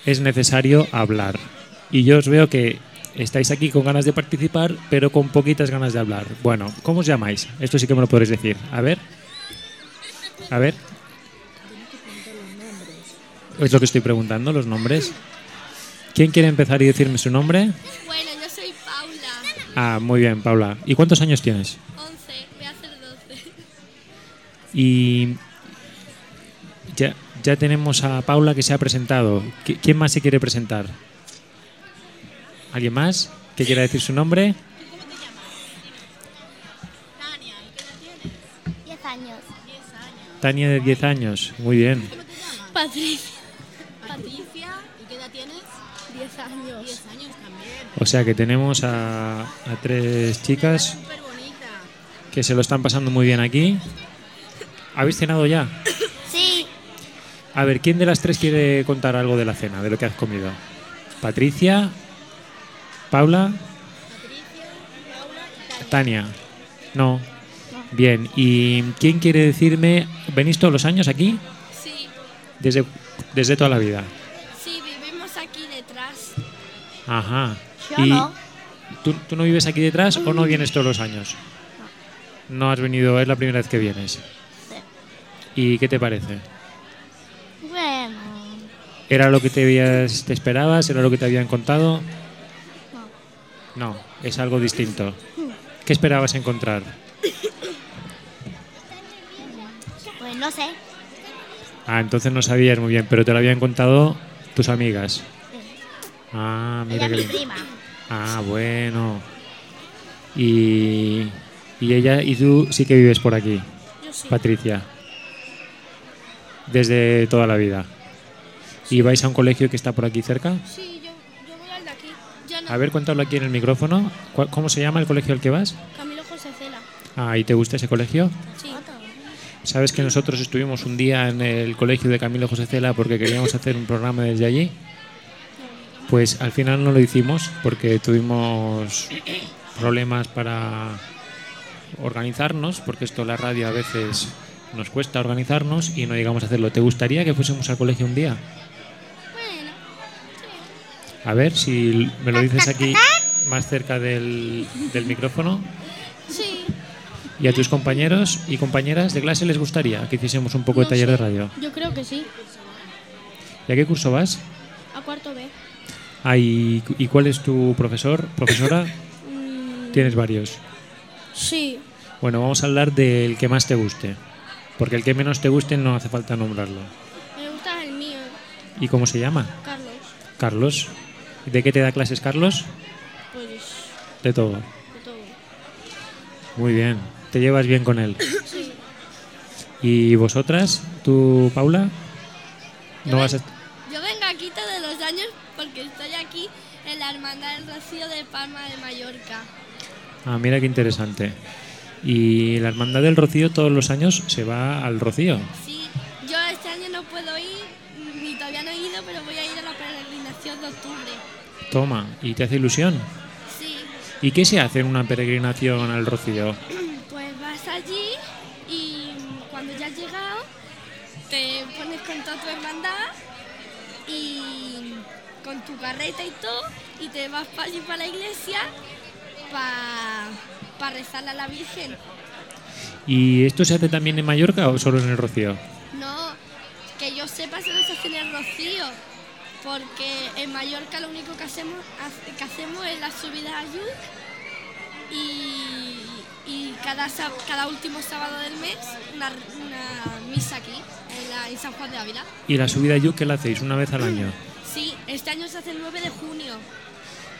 es necesario hablar. Y yo os veo que estáis aquí con ganas de participar, pero con poquitas ganas de hablar. Bueno, ¿cómo os llamáis? Esto sí que me lo podréis decir. A ver. A ver. Es lo que estoy preguntando, los nombres. ¿Quién quiere empezar y decirme su nombre? Bueno, yo soy Paula, Ah, muy bien, Paula. ¿Y cuántos años tienes? 11, voy a hacer 12. Y ya, ya tenemos a Paula que se ha presentado. ¿Qui- ¿Quién más se quiere presentar? ¿Alguien más que quiera decir su nombre? 10 años. Tania de 10 años. Muy bien. Patricia. Patricia, ¿y qué edad tienes? 10 años. 10 años también. O sea que tenemos a, a tres chicas que se lo están pasando muy bien aquí. ¿Habéis cenado ya? Sí. A ver, ¿quién de las tres quiere contar algo de la cena, de lo que has comido? Patricia, Paula, Tania. No. Bien, ¿y quién quiere decirme, venís todos los años aquí? Sí. Desde, desde toda la vida. Sí, vivimos aquí detrás. Ajá. Yo ¿Y no. ¿tú, tú no vives aquí detrás o no vienes todos los años? No has venido, es la primera vez que vienes. ¿Y qué te parece? ¿Era lo que te, habías, te esperabas? ¿Era lo que te habían contado? No, es algo distinto. ¿Qué esperabas encontrar? Pues no sé. Ah, entonces no sabías muy bien, pero te lo habían contado tus amigas. Ah, mira Ella qué es mi prima. Ah, bueno. Y, y ella y tú sí que vives por aquí, Yo sí. Patricia. Desde toda la vida. ¿Y vais a un colegio que está por aquí cerca? Sí, yo, yo voy al de aquí. Ya no. A ver, cuéntalo aquí en el micrófono. ¿Cuál- ¿Cómo se llama el colegio al que vas? Camilo José Cela. Ah, ¿y te gusta ese colegio? Sí. ¿Sabes que nosotros estuvimos un día en el colegio de Camilo José Cela porque queríamos hacer un programa desde allí? Pues al final no lo hicimos porque tuvimos problemas para organizarnos, porque esto la radio a veces nos cuesta organizarnos y no llegamos a hacerlo. ¿Te gustaría que fuésemos al colegio un día? A ver si me lo dices aquí más cerca del, del micrófono. Sí. ¿Y a tus compañeros y compañeras de clase les gustaría que hiciésemos un poco de taller sé. de radio? Yo creo que sí. ¿Y a qué curso vas? A cuarto B. Ah, ¿y, y cuál es tu profesor, profesora? Mm, Tienes varios. sí. Bueno, vamos a hablar del que más te guste. Porque el que menos te guste no hace falta nombrarlo. Me gusta el mío, ¿Y cómo se llama? Carlos. Carlos. ¿Y ¿De qué te da clases Carlos? Pues De todo. de todo. Muy bien. ¿Te llevas bien con él? Sí. ¿Y vosotras? ¿Tú, Paula? Yo ¿No vas a... Yo vengo aquí todos los años porque estoy aquí en la Hermandad del Rocío de Palma de Mallorca. Ah, mira qué interesante. Y la Hermandad del Rocío todos los años se va al Rocío. Sí, Toma, ¿y te hace ilusión? Sí, ¿Y qué se hace en una peregrinación al Rocío? pues vas allí y cuando ya has llegado te pones con toda tu hermandad y con tu carreta y todo y te vas para allí para la iglesia para rezarle a la Virgen. ¿Y esto se hace también en Mallorca o solo en el Rocío? No, que yo sepa solo se hace en el Rocío, porque en Mallorca lo único que hacemos, hace- que hacemos es la subida a Yuc y, y cada, cada último sábado del mes una, una misa aquí, en, la, en San Juan de Ávila. ¿Y la subida a Yuc qué la hacéis? ¿Una vez al año? Sí, este año se hace el 9 de junio.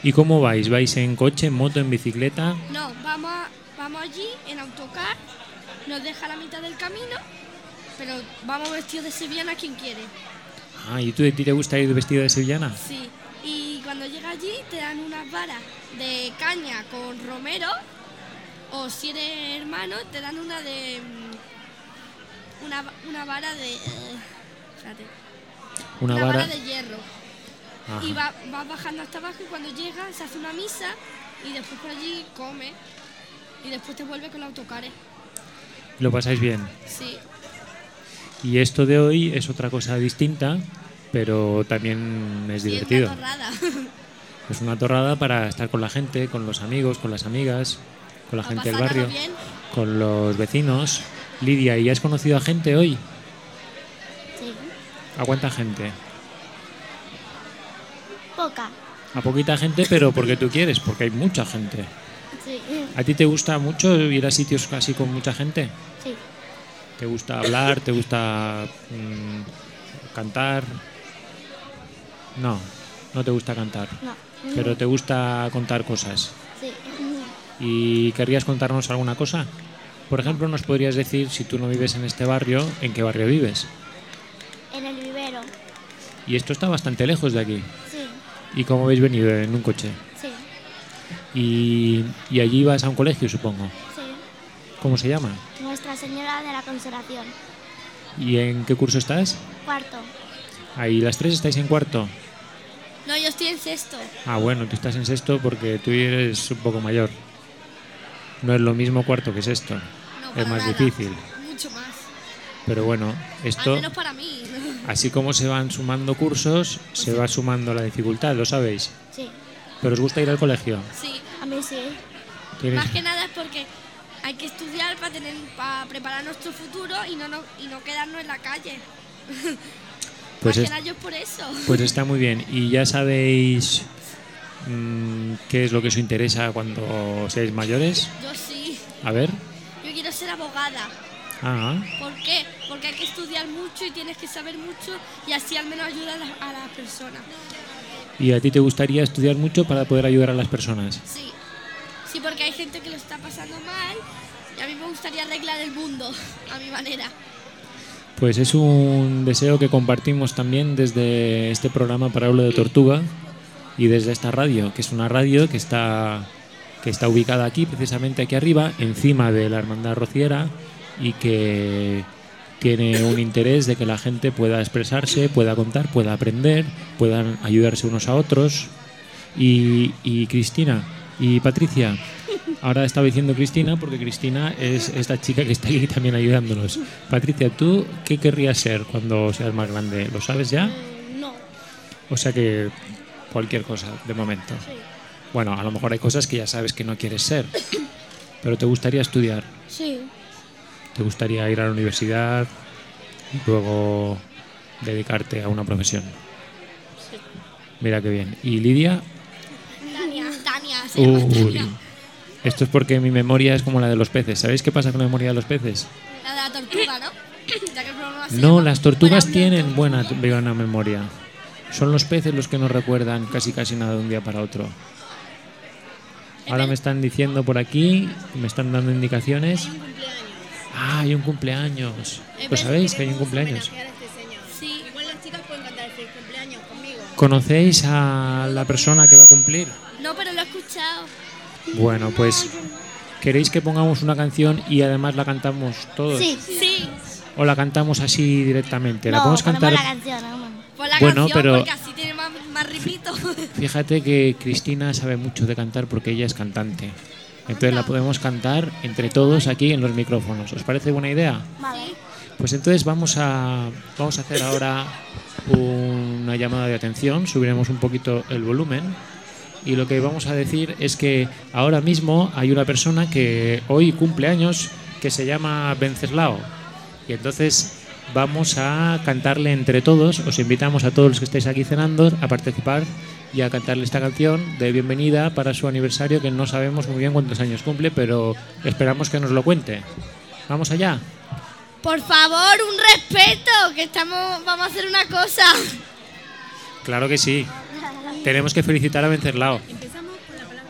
¿Y cómo vais? ¿Vais en coche, en moto, en bicicleta? No, vamos, a- vamos allí en autocar, nos deja a la mitad del camino, pero vamos vestidos de sevillana quien quiere. Ah, ¿y tú a ti te gusta ir vestida de sevillana? Sí, y cuando llega allí te dan unas varas de caña con romero, o si eres hermano, te dan una de. mm, Una, una vara de. eh, espérate, Una vara. de hierro. Ajá. Y va- vas bajando hasta abajo y cuando llega se hace una misa y después por allí come y después te vuelve con los autocares. Lo pasáis bien. Sí, Y esto de hoy es otra cosa distinta, pero también es sí, es divertido. una torrada. Es una torrada para estar con la gente, con los amigos, con las amigas, con la gente del barrio, bien. con los vecinos. Lidia, ¿y has conocido a gente hoy? Sí. ¿A cuánta gente? Poca. A poquita gente, pero porque tú quieres, porque hay mucha gente. Sí. ¿A ti te gusta mucho ir a sitios así con mucha gente? ¿Te gusta hablar? ¿Te gusta mm, cantar? No, no te gusta cantar. No. Pero te gusta contar cosas. Sí. ¿Y querrías contarnos alguna cosa? Por ejemplo, nos podrías decir, si tú no vives en este barrio, ¿en qué barrio vives? En el vivero. Y esto está bastante lejos de aquí. Sí. ¿Y cómo habéis venido? En un coche. Sí. Y, y allí vas a un colegio, supongo. ¿Cómo se llama? Nuestra Señora de la Consolación. ¿Y en qué curso estás? Cuarto. Ahí las tres estáis en cuarto. No, yo estoy en sexto. Ah, bueno, tú estás en sexto porque tú eres un poco mayor. No es lo mismo cuarto que sexto. No, es más nada. difícil. Mucho más. Pero bueno, Al esto, menos para mí. así como se van sumando cursos, se va sumando la dificultad, lo sabéis. Sí. ¿Pero os gusta ir al colegio? Sí. A mí sí. ¿Tienes- Más que nada es porque hay que estudiar para tener para preparar nuestro futuro y no, no y no quedarnos en la calle. Pues Más es- que por eso. Pues está muy bien. ¿Y ya sabéis mm, qué es lo que os interesa cuando seáis mayores? Yo sí. A ver. Yo quiero ser abogada. Ah, ¿Por qué? Porque hay que estudiar mucho y tienes que saber mucho y así al menos ayudar a las a las personas. ¿y a ti te gustaría estudiar mucho para poder ayudar a las personas? Sí. Sí, porque hay gente que lo está pasando mal gustaría arreglar el mundo a mi manera. Pues es un deseo que compartimos también desde este programa Parábola de Tortuga y desde esta radio, que es una radio que está, que está ubicada aquí, precisamente aquí arriba, encima de la Hermandad Rociera y que tiene un interés de que la gente pueda expresarse, pueda contar, pueda aprender, puedan ayudarse unos a otros. Y, y Cristina y Patricia, ahora estaba diciendo Cristina porque Cristina es esta chica que está aquí también ayudándonos. Patricia, ¿tú qué querrías ser cuando seas más grande? ¿Lo sabes ya? No. O sea que cualquier cosa, de momento. Sí. Bueno, a lo mejor hay cosas que ya sabes que no quieres ser, pero te gustaría estudiar, Sí. te gustaría ir a la universidad y luego dedicarte a una profesión. Mira qué bien. ¿Y Lidia? Tania. Tania. se llama Uy. Tania. Esto es porque mi memoria es como la de los peces. ¿Sabéis qué pasa con la memoria de los peces? La de la tortuga, ¿no? Ya que el programa se No, llama las tortugas tienen buena, buena memoria. Son los peces los que no recuerdan casi casi nada de un día para otro. Ahora me están diciendo por aquí, me están dando indicaciones. Un cumpleaños. Ah, hay un cumpleaños. Pues sabéis que hay un cumpleaños. Este señor. Sí. Igual las chicas pueden cantar el feliz cumpleaños conmigo. ¿Conocéis a la persona que va a cumplir? No, pero lo he escuchado. Bueno, pues ¿queréis que pongamos una canción y además la cantamos todos? Sí. Sí. ¿O la cantamos así directamente? ¿La podemos cantar? canción, Por la Bueno, canción, pero- porque así tiene más, más ritmito. Fíjate que Cristina sabe mucho de cantar porque ella es cantante. Entonces la podemos cantar entre todos aquí en los micrófonos. ¿Os parece buena idea? Vale. Pues entonces vamos a, vamos a hacer ahora una llamada de atención, subiremos un poquito el volumen y lo que vamos a decir es que ahora mismo hay una persona que hoy cumple años que se llama Venceslao y entonces vamos a cantarle entre todos, os invitamos a todos los que estáis aquí cenando a participar y a cantarle esta canción de bienvenida para su aniversario que no sabemos muy bien cuántos años cumple, pero esperamos que nos lo cuente. Vamos allá. Por favor, un respeto, que estamos, vamos a hacer una cosa. Claro que sí. Tenemos que felicitar a Vencerlao. Empezamos con la palabra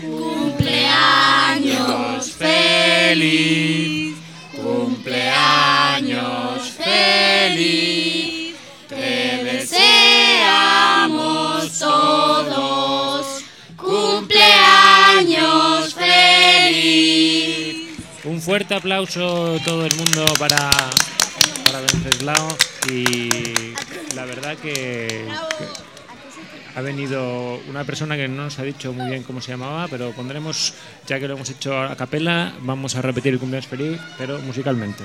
cumpleaños. Cumpleaños feliz, cumpleaños feliz, te deseamos todos cumpleaños feliz. Un fuerte aplauso todo el mundo para, para Venceslao y la verdad que, ha venido una persona que no nos ha dicho muy bien cómo se llamaba, pero pondremos, ya que lo hemos hecho a capela, vamos a repetir el cumpleaños feliz, pero musicalmente.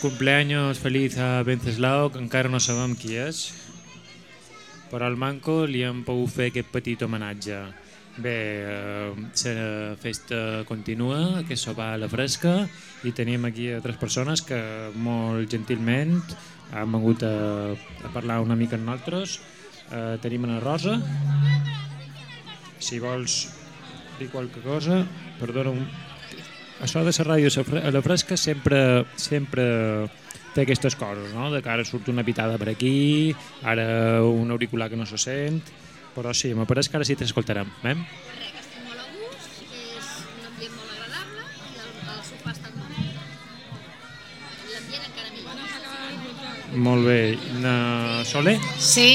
Cumpleaños feliz a Venceslao, que encara no sabem qui és, però al Manco li hem pogut fer aquest petit homenatge. Bé, eh, la festa continua, aquest sopar a la fresca, i tenim aquí altres persones que molt gentilment han vingut a, a parlar una mica amb nosaltres. Eh, tenim a la Rosa, si vols dir qualque cosa, perdona un... Això de la ràdio a la fresca sempre, sempre té aquestes coses, no? De que ara surt una pitada per aquí, ara un auricular que no se sent, però sí, me pareix que ara sí t'escoltarem. Eh? Que estic molt a gust, és un ambient molt agradable i el, el sopar estat molt bé. L'ambient encara millor. Molt bé. Na... Sole, Sí,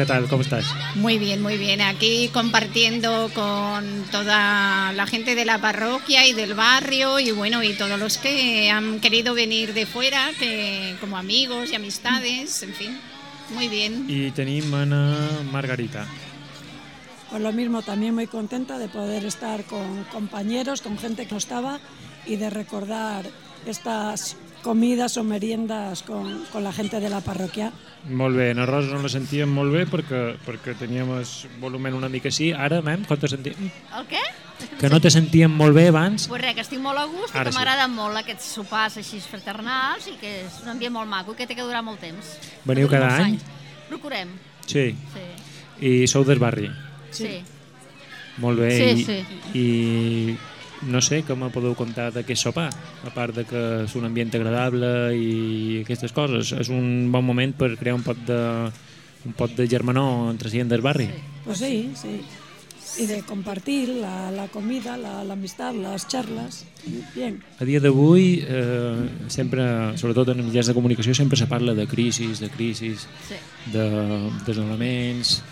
què tal, com estàs? muy bien, muy bien. Aquí compartiendo con toda la gente de la parroquia y del barrio y bueno, y todos los que han querido venir de fuera, que como amigos y amistades, en fin. Muy bien. I tenim Ana Margarita. Pues lo mismo, también muy contenta de poder estar con compañeros, con gente que no estaba y de recordar estas comidas o meriendas con, con la gente de la parroquia. Molt bé, Rosa no la sentíem molt bé perquè, perquè teníem el volumen una mica així. Ara, mem, com te sentíem? El què? Que no te sentíem molt bé abans? Pues res, que estic molt a gust Ara i que sí. m'agraden molt aquests sopars així fraternals i que és un ambient molt maco i que té que durar molt temps. Veniu cada any? anys. Procurem, Sí. sí. I sou del barri? Sí. Molt bé. Sí, I, sí. I no sé com me podeu contar d'aquest sopar, a part de que és un ambient agradable i aquestes coses. És un bon moment per crear un pot de, un pot de germanor entre gent del barri. Pues sí, sí. Y de compartir la, la comida, la, la amistad, las charlas. Bien. A dia d'avui, eh, sempre, sobretot en mitjans de comunicació, sempre se parla de crisis, de crisis, Sí. de desnonaments,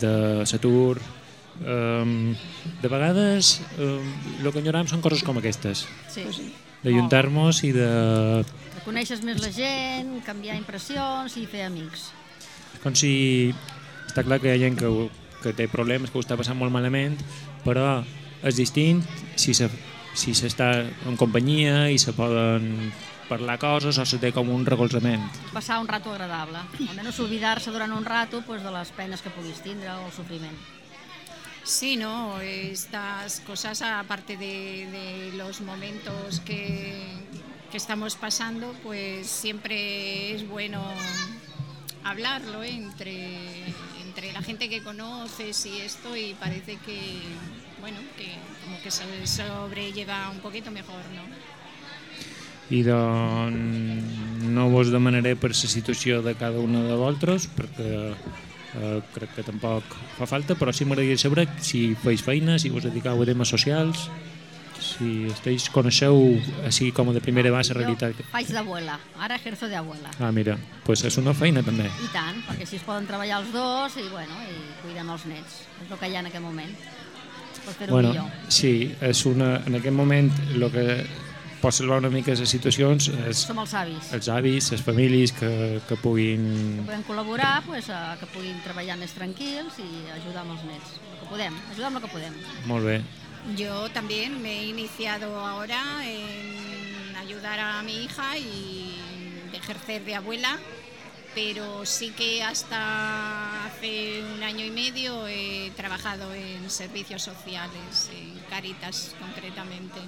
de l'atur... Um, de vegades um, el que enyorem són coses com aquestes, sí. d'ajuntar-nos i de... Que coneixes més la gent, canviar impressions i fer amics. Com si... Està clar que hi ha gent que, que té problemes, que ho està passant molt malament, però és distint si se, si s'està en companyia i se poden parlar coses o se té com un recolzament. Passar un rato agradable. Almenys olvidar-se durant un rato pues, de les penes que puguis tindre o el sofriment. Sí, ¿no? Estas cosas, aparte de, de los momentos que, que estamos pasando, pues siempre es bueno hablarlo entre, entre la gente que conoces y esto y parece que, bueno, que como que se sobrelleva un poquito mejor, ¿no? I no vos demanaré per la situació de cada una de vosaltres, perquè eh, crec que tampoc fa falta, però sí m'agradaria saber si feis feina, si vos dediqueu a temes socials, si esteu, coneixeu així com de primera base Jo realitat. faig d'abuela, ara ejerzo d'abuela. Ah, mira, pues és una feina també. I tant, perquè així es poden treballar els dos i, bueno, i cuiden els nets. És el que hi ha en aquest moment. Pots fer-ho Bueno, millor. sí, és una, en aquest moment el que pot salvar una mica les situacions és Som els avis. els avis, les famílies que, que puguin... Que podem col·laborar, pues, a, que puguin treballar més tranquils i ajudar amb els nets. El que podem, ajudar amb el que podem. Molt bé. Yo también me he iniciado ahora en ayudar a mi hija y de ejercer de abuela, pero sí que hasta hace un año y medio he trabajado en servicios sociales, en Caritas concretamente.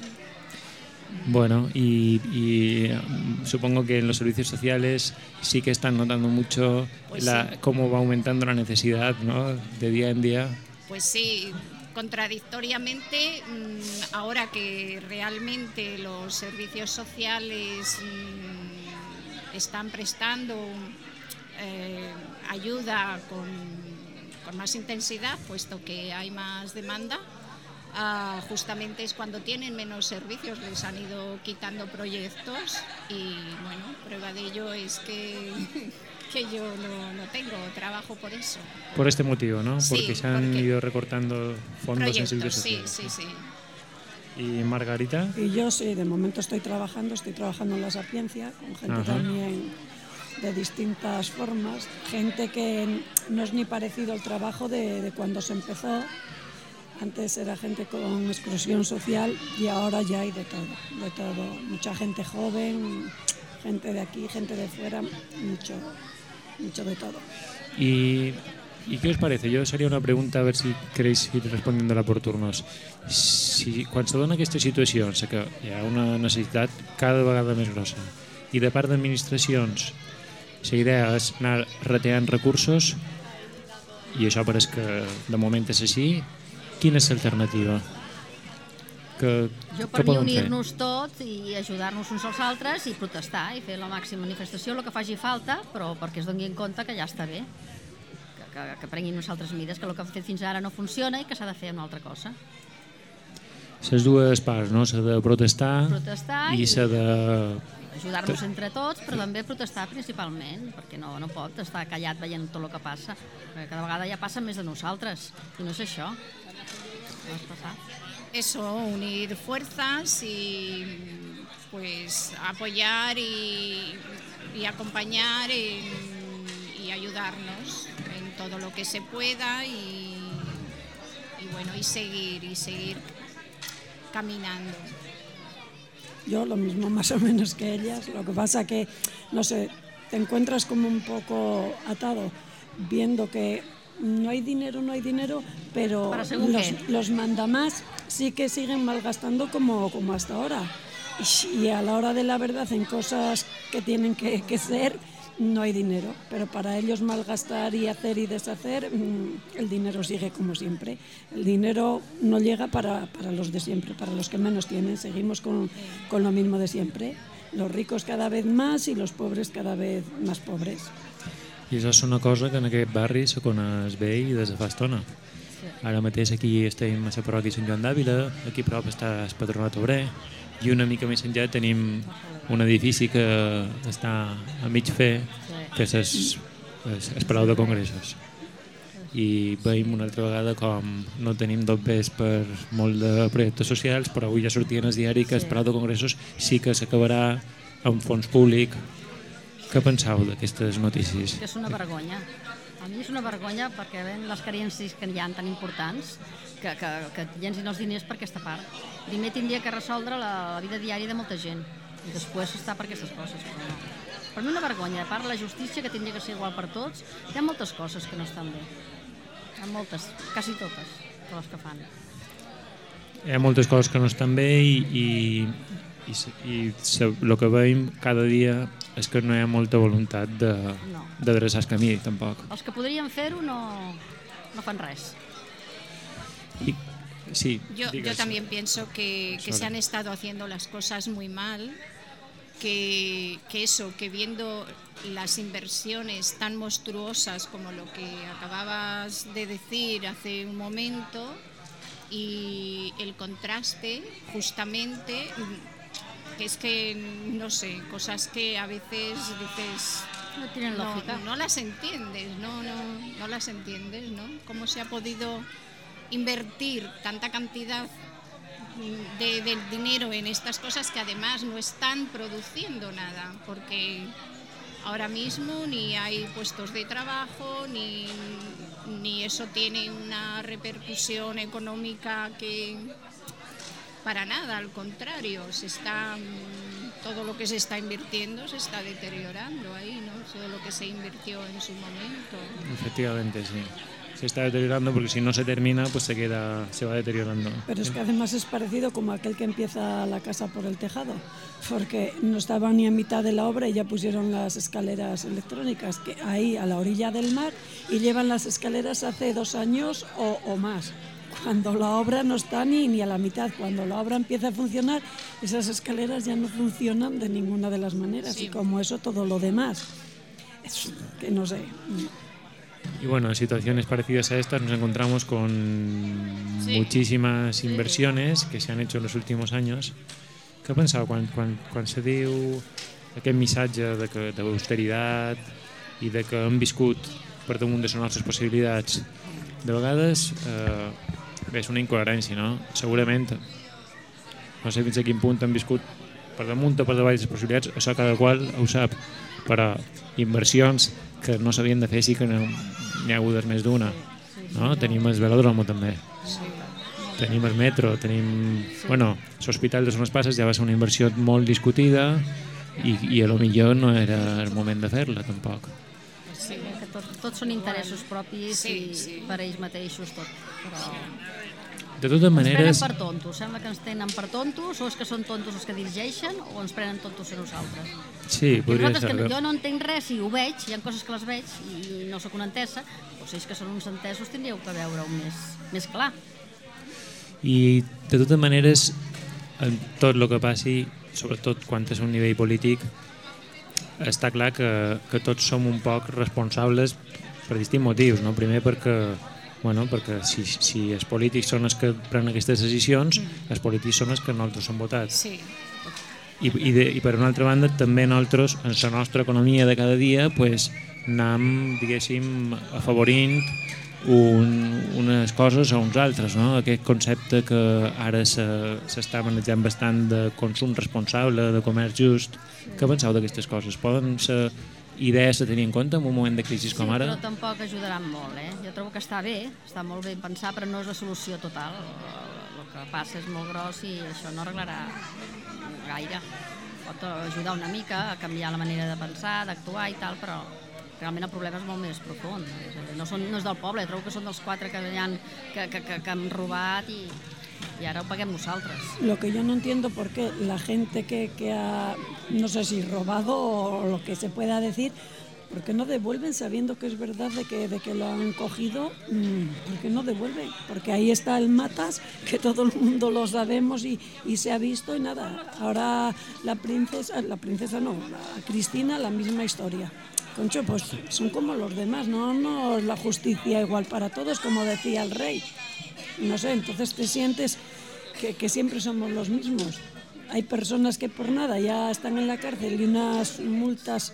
Bueno, y, y, mm, supongo que en los servicios sociales sí que están notando mucho Pues la, sí. cómo va aumentando la necesidad ¿no? de día en día. Pues sí, contradictoriamente, mm, ahora que realmente los servicios sociales mm, están prestando eh, ayuda con, con más intensidad, puesto que hay más demanda, ah, justamente es cuando tienen menos servicios, les han ido quitando proyectos y bueno, prueba de ello es que, que yo no, no tengo trabajo por eso. Por este motivo, ¿no? Sí, porque se han porque- ido recortando fondos en servicios sí, sociales. sí, sí. ¿Y Margarita? Y yo sí, de momento estoy trabajando, estoy trabajando en la Sapiencia, con gente Ajá. también de distintas formas, gente que no es ni parecido al trabajo de, de cuando se empezó Antes era gente con exclusión social y ahora ya hay de todo, de todo. Mucha gente joven, gente de aquí, gente de fuera, mucho, mucho de todo. ¿Y, ¿Y qué os parece? Yo sería una pregunta a ver si queréis ir respondiéndola por turnos. Si, quan se dona aquesta situació en què hi ha una necessitat cada vegada més grossa i de part d'administracions la idea és anar reteant recursos i això pareix que de moment és així, quina és l'alternativa? Que, Jo per mi poden fer? unir-nos tots i ajudar-nos uns als altres i protestar i fer la màxima manifestació, el que faci falta, però perquè es doni en compte que ja està bé, que, que, que prenguin unes altres mides, que el que han fet fins ara no funciona i que s'ha de fer una altra cosa. Les dues parts, no? S'ha de protestar, Protestar i i- s'ha de... Ajudar-nos entre tots, però també protestar principalment, perquè no, no pot estar callat veient tot el que passa, perquè cada vegada ja passa més de nosaltres, i no és això. Eso, unir fuerzas y pues apoyar y, acompañar y ayudarnos en todo lo que se pueda y, y bueno, y seguir, y seguir caminando. Yo lo mismo más o menos que ellas, lo que pasa que, no sé, te encuentras como un poco atado viendo que no hay dinero, no hay dinero, pero los, los mandamás sí que siguen malgastando como, como hasta ahora. Y, y a la hora de la verdad en cosas que tienen que, que ser, no hay dinero. Pero para ellos malgastar y hacer y deshacer, mm, el dinero sigue como siempre. El dinero no llega para, para los de siempre, para los que menos tienen. Seguimos con, con lo mismo de siempre. Los ricos cada vez más y los pobres cada vez más pobres. I això és una cosa que en aquest barri se coneix bé i des de fa estona. Ara mateix aquí estem a la parròquia Sant Joan d'Àvila, aquí prop està el Patronat Obrer, i una mica més enllà tenim un edifici que està a mig fer, que és el, Palau de Congressos. I veiem una altra vegada com no tenim dobbers per molt de projectes socials, però avui ja sortien el diari que el Palau de Congressos sí que s'acabarà amb fons públic. Què penseu d'aquestes notícies? que és una vergonya. A mi és una vergonya perquè ven les carències que hi ha tan importants que, que, que llencin els diners per aquesta part. Primer tindria que resoldre la, la vida diària de molta gent i després està per aquestes coses. Però no. Per mi una vergonya. A part la justícia, que tindria que ser igual per tots, hi ha moltes coses que no estan bé. Hi ha moltes, quasi totes, de les que fan. hi ha moltes coses que no estan bé i, i, i, i se, el que veiem cada dia és que no hi ha molta voluntat de, No. d'adreçar el camí, tampoc. Els que podrien fer-ho no, no fan res. I, sí, Yo, yo también pienso que, que se han estado haciendo las cosas muy mal, que, que eso, que viendo las inversiones tan monstruosas como lo que acababas de decir hace un momento y el contraste justamente que es que no sé cosas que a veces dices No tienen lógica. no las entiendes no no no las entiendes no cómo se ha podido invertir tanta cantidad de, del dinero en estas cosas que además no están produciendo nada, porque ahora mismo ni hay puestos de trabajo, ni, ni eso tiene una repercusión económica que para nada, al contrario, se está mm, todo lo que se está invirtiendo se está deteriorando ahí, ¿no? Todo lo que se invirtió en su momento. Efectivamente, sí. Se está deteriorando porque si no se termina, pues se queda, se va deteriorando. Pero es que además es parecido como aquel que empieza la casa por el tejado, porque no estaba ni a mitad de la obra y ya pusieron las escaleras electrónicas que ahí a la orilla del mar y llevan las escaleras hace dos años o, o más. Cuando la obra no está ni, ni a la mitad, cuando la obra empieza a funcionar, esas escaleras ya no funcionan de ninguna de las maneras y como eso todo lo demás. Es que no sé. Y bueno, en situaciones parecidas a estas nos encontramos con Sí. muchísimas inversiones que se han hecho en los últimos años. Què penseu quan, quan, quan se diu aquest missatge de que i de que hem viscut per damunt de les nostres possibilitats? De vegades eh, bé, és una incoherència, no? Segurament, no sé fins a quin punt hem viscut per damunt o per davall les possibilitats, això cada qual ho sap, però inversions que no s'havien de fer sí que n'hi ha hagut més d'una. No? Tenim el velòdromo també. Tenim el metro, tenim... Sí. Bueno, l'Hospital de Son Passes ja va ser una inversió molt discutida i, i a lo millor no era el moment de fer-la, tampoc. Tots són interessos propis sí, i sí. per ells mateixos tot. Però... De totes maneres... Ens prenen per tontos, sembla que ens tenen per tontos, o és que són tontos els que dirigeixen, o ens prenen tontos a nosaltres. Sí, podria ser. Que jo no entenc res i ho veig, hi ha coses que les veig i no sóc una entesa, o si és que són uns entesos tindríeu que veure-ho més, més clar. I de totes maneres, en tot el que passi, sobretot quan és un nivell polític, està clar que, que tots som un poc responsables per distints motius. No? Primer perquè, bueno, perquè si, si els polítics són els que prenen aquestes decisions, mm. els polítics són els que nosaltres som votats. Sí. I, i, de, I per una altra banda, també nosaltres, en la nostra economia de cada dia, pues, anem, diguéssim, afavorint un, unes coses o uns altres. No? Aquest concepte que ara s'està manejant bastant de consum responsable, de comerç just. Què penseu d'aquestes coses? Poden ser idees a tenir en compte en un moment de crisi com ara? Sí, però tampoc ajudaran molt. Eh? Jo trobo que està bé, està molt bé pensar, però no és la solució total. El que passa és molt gros i això no arreglarà gaire. Pot ajudar una mica a canviar la manera de pensar, d'actuar i tal, però realment el problema és molt més profund. No, són, no és del poble, trobo que són dels quatre que, han, que, que, que, que han robat i, y ahora lo paguem nosaltres. Lo que yo no entiendo por qué la gente que, que ha, no sé si robado o lo que se pueda decir, ¿por qué no devuelven sabiendo que es verdad de que, de que lo han cogido? ¿Por qué no devuelven? Porque ahí está el Matas, que todo el mundo lo sabemos y, y se ha visto y nada. Ahora la princesa, la princesa no, la Cristina, la misma historia. Concho, pues son como los demás, ¿no? No es la justicia igual para todos, como decía el rey. No sé, entonces te sientes que, siempre somos los mismos. Hay personas que por nada ya están en la cárcel y unas multas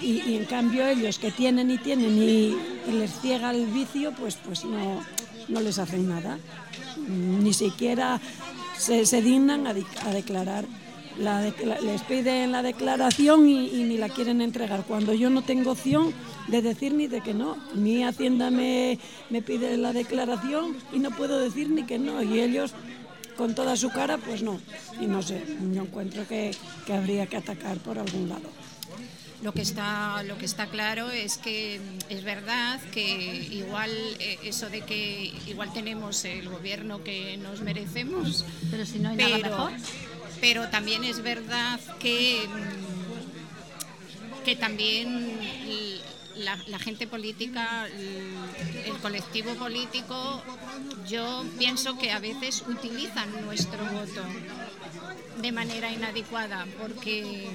y, en cambio ellos que tienen y tienen y, les ciega el vicio, pues, pues no, no les hacen nada. Ni siquiera se, dignan a, declarar la les piden la declaración y, y, ni la quieren entregar. Cuando yo no tengo opción de decir ni de que no. Mi Hacienda me, me pide la declaración y no puedo decir ni que no. Y ellos, con toda su cara, pues no. Y no sé, yo encuentro que, que habría que atacar por algún lado. Lo que está lo que está claro es que es verdad que igual eh, eso de que igual tenemos el gobierno que nos merecemos, pero si no hay pero, nada mejor pero también es verdad que, que también la, la, gente política, el, el, colectivo político, yo pienso que a veces utilizan nuestro voto de manera inadecuada, porque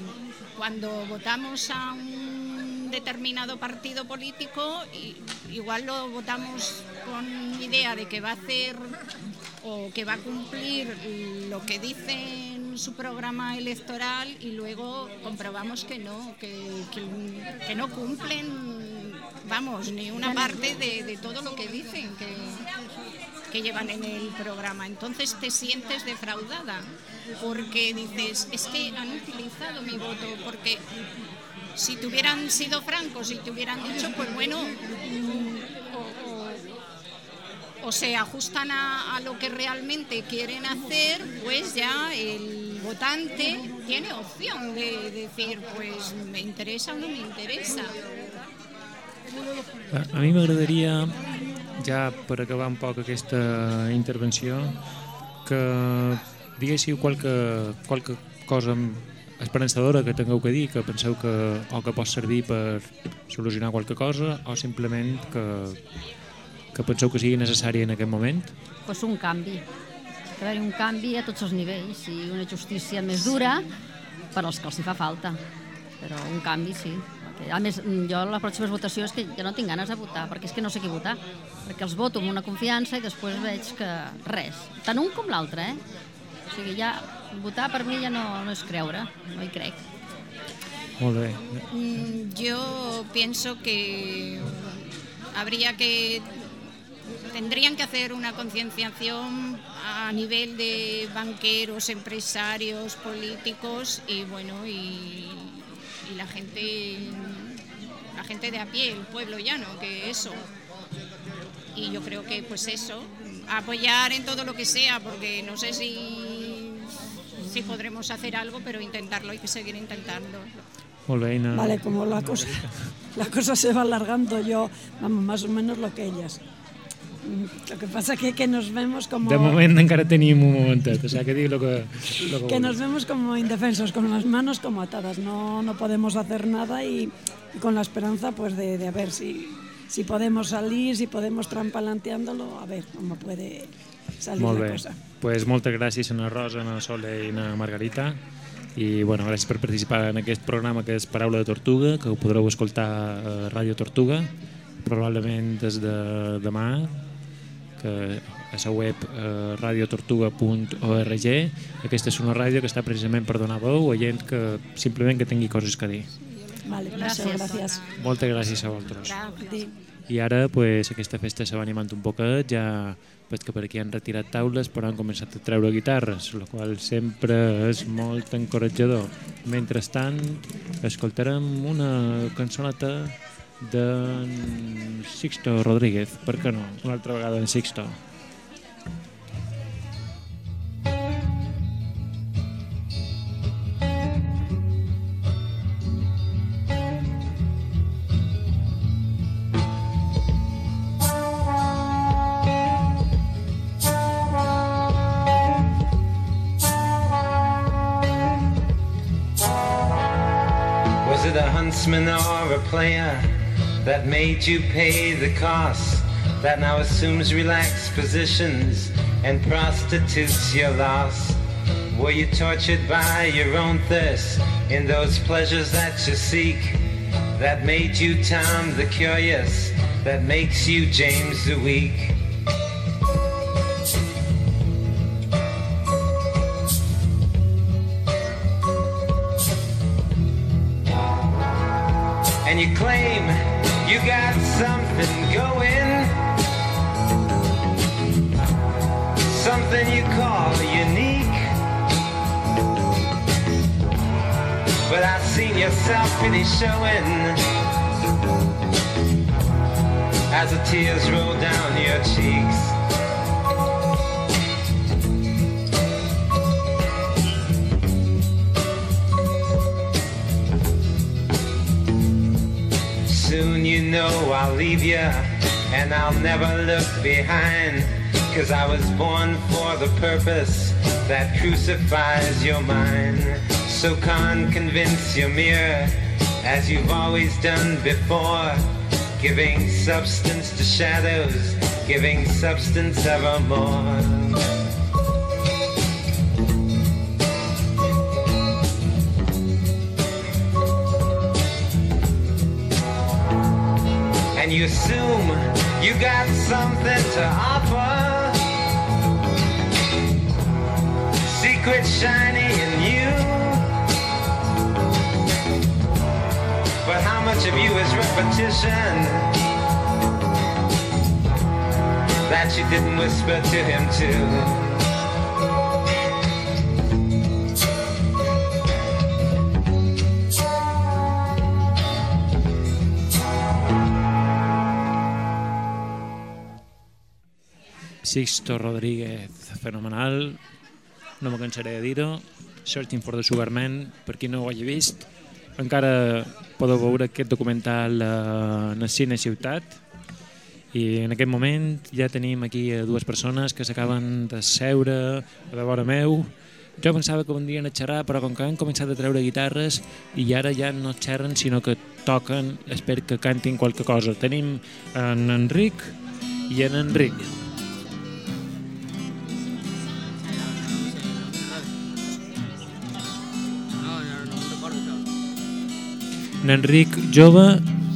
cuando votamos a un determinado partido político, igual lo votamos con idea de que va a hacer o que va a cumplir lo que dice su programa electoral y luego comprobamos que no, que, que, no cumplen, vamos, ni una parte de, de todo lo que dicen que, que llevan en el programa. Entonces te sientes defraudada porque dices, es que han utilizado mi voto, porque si te hubieran sido francos y te hubieran dicho, pues bueno, o se ajustan a, a, lo que realmente quieren hacer, pues ya el votante tiene opción de decir, pues me interesa o no me interesa. A, mi m'agradaria, ja per acabar un poc aquesta intervenció, que diguéssiu qualque, qualque cosa esperançadora que tingueu que dir, que penseu que, o que pot servir per solucionar qualque cosa, o simplement que, que penseu que sigui necessari en aquest moment? Pues un canvi. Que haver un canvi a tots els nivells i una justícia més dura per als que els hi fa falta. Però un canvi sí. A més, jo la pròxima votació és que jo no tinc ganes de votar, perquè és que no sé qui votar. Perquè els voto amb una confiança i després veig que res. Tant un com l'altre, eh? O sigui, ja votar per mi ja no, no és creure, no hi crec. Molt bé. Mm, yo pienso que habría que tendrían que hacer una concienciación a nivel de banqueros, empresarios, políticos y bueno, y, y, la gente la gente de a pie, el pueblo llano, que eso. Y yo creo que pues eso apoyar en todo lo que sea, porque no sé si, si podremos hacer algo, pero intentarlo hay que seguir intentando. Vale, como la cosa, la cosa se va alargando, yo, vamos, más o menos lo que ellas. Lo que pasa que, que nos vemos como... De moment encara tenim un momentet, o sigui que digui el que, lo que que nos vemos como indefensos, con las manos como atadas, no, no podemos hacer nada y, y con la esperanza pues de, de a ver si, si podemos salir, si podemos trampalanteándolo, a ver cómo puede salir Molt la bé. cosa. Pues moltes gràcies a la Rosa, a la Sole i a la Margarita. I bueno, gràcies per participar en aquest programa que és Paraula de Tortuga, que ho podreu escoltar a Ràdio Tortuga, probablement des de demà, que a la web eh, radiotortuga.org. Aquesta és una ràdio que està precisament per donar veu a gent que simplement que tingui coses que dir. Vale, gracias. gracias. Moltes gràcies a vosaltres. I ara pues, aquesta festa se va animant un poquet, ja veig que per aquí han retirat taules però han començat a treure guitarres, la qual sempre és molt encoratjador. Mentrestant, escoltarem una cançoneta d'en Sixto Rodríguez, per què no? Una altra vegada en Sixto. Was it a huntsman or a player that made you pay the cost? That now assumes relaxed positions and prostitutes your loss? Were you tortured by your own thirst in those pleasures that you seek? That made you Tom the Curious, that makes you James the Weak? Yourself really showing as the tears roll down your cheeks. Soon you know I'll leave you and I'll never look behind. Cause I was born for the purpose that crucifies your mind. So can't convince your mirror as you've always done before. Giving substance to shadows, giving substance evermore. and you assume you got something to offer. Secret shiny in you. Much of you is repetition that you didn't whisper to him too? Sixto Rodríguez, fenomenal, no me cansaré de dir-ho, Searching for the Superman, per qui no ho hagi vist, encara podeu veure aquest documental eh, en el Cine Ciutat, i en aquest moment ja tenim aquí a dues persones que s'acaben de seure a de vora meu. Jo pensava que vendrien a xerrar, però com que han començat a treure guitarres i ara ja no xerren, sinó que toquen, espero que cantin qualque cosa. Tenim en Enric i en Enric. N'Enric jove,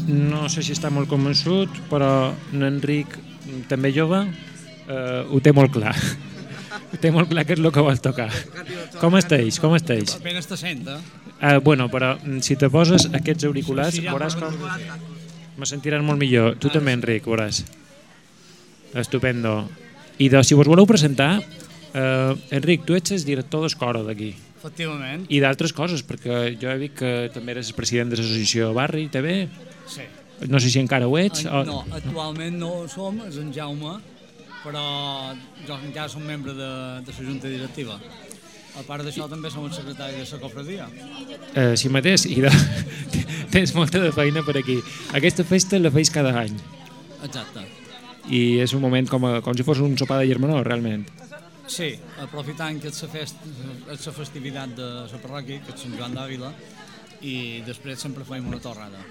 no sé si està molt convençut, però n'Enric també jove eh, ho té molt clar. ho té molt clar que és el que vol tocar. Com esteu? Com esteu? Apenas te sent, eh? Ah, bueno, però mm, si te poses aquests auriculars veuràs com... Me sentiran molt millor. Tu també, Enric, veuràs. Estupendo. I de, si vos voleu presentar, eh, Enric, tu ets el director d'Escora d'aquí. Efectivament. I d'altres coses, perquè jo he vist que també eres president de l'associació Barri, TV. Sí. No sé si encara ho ets. En, o... no, actualment no ho som, és en Jaume, però jo encara som membre de, de la junta directiva. A part d'això també som el secretari de la cofradia. Eh, si mateix, i de... tens molta de feina per aquí. Aquesta festa la feis cada any Exacte. i és un moment com, a, com si fos un sopar de germanor, realment. Sí, aprofitant que és la, fest, és la festivitat de la parròquia, que és Sant Joan d'Àvila, i després sempre fem una torrada.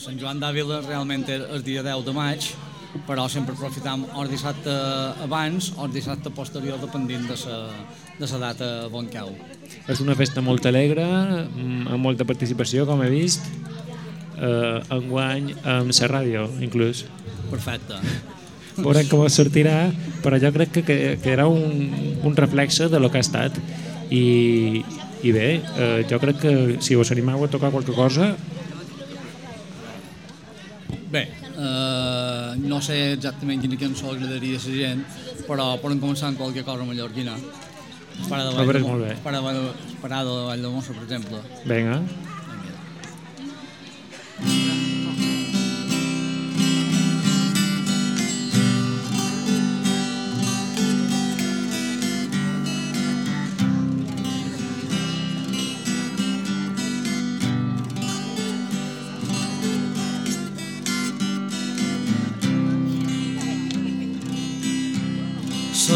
Sant Joan d'Àvila realment és el dia 10 de maig, però sempre aprofitam o el dissabte abans o el dissabte posterior, dependent de la, de la data bon cau. És una festa molt alegre, amb molta participació, com he vist, eh, enguany amb la ràdio, inclús. Perfecte. Veurem com sortirà, però jo crec que, que, que era un, un reflexe de lo que ha estat. I, i bé, eh, jo crec que si us animeu a tocar qualque cosa, Bé, eh, no sé exactament quina cançó agradaria a la gent, però podem començar amb qualque cosa mallorquina. Parada de Vall de molt Mo- bé. Parada de, Vall de Mosso, per exemple. vinga. Ses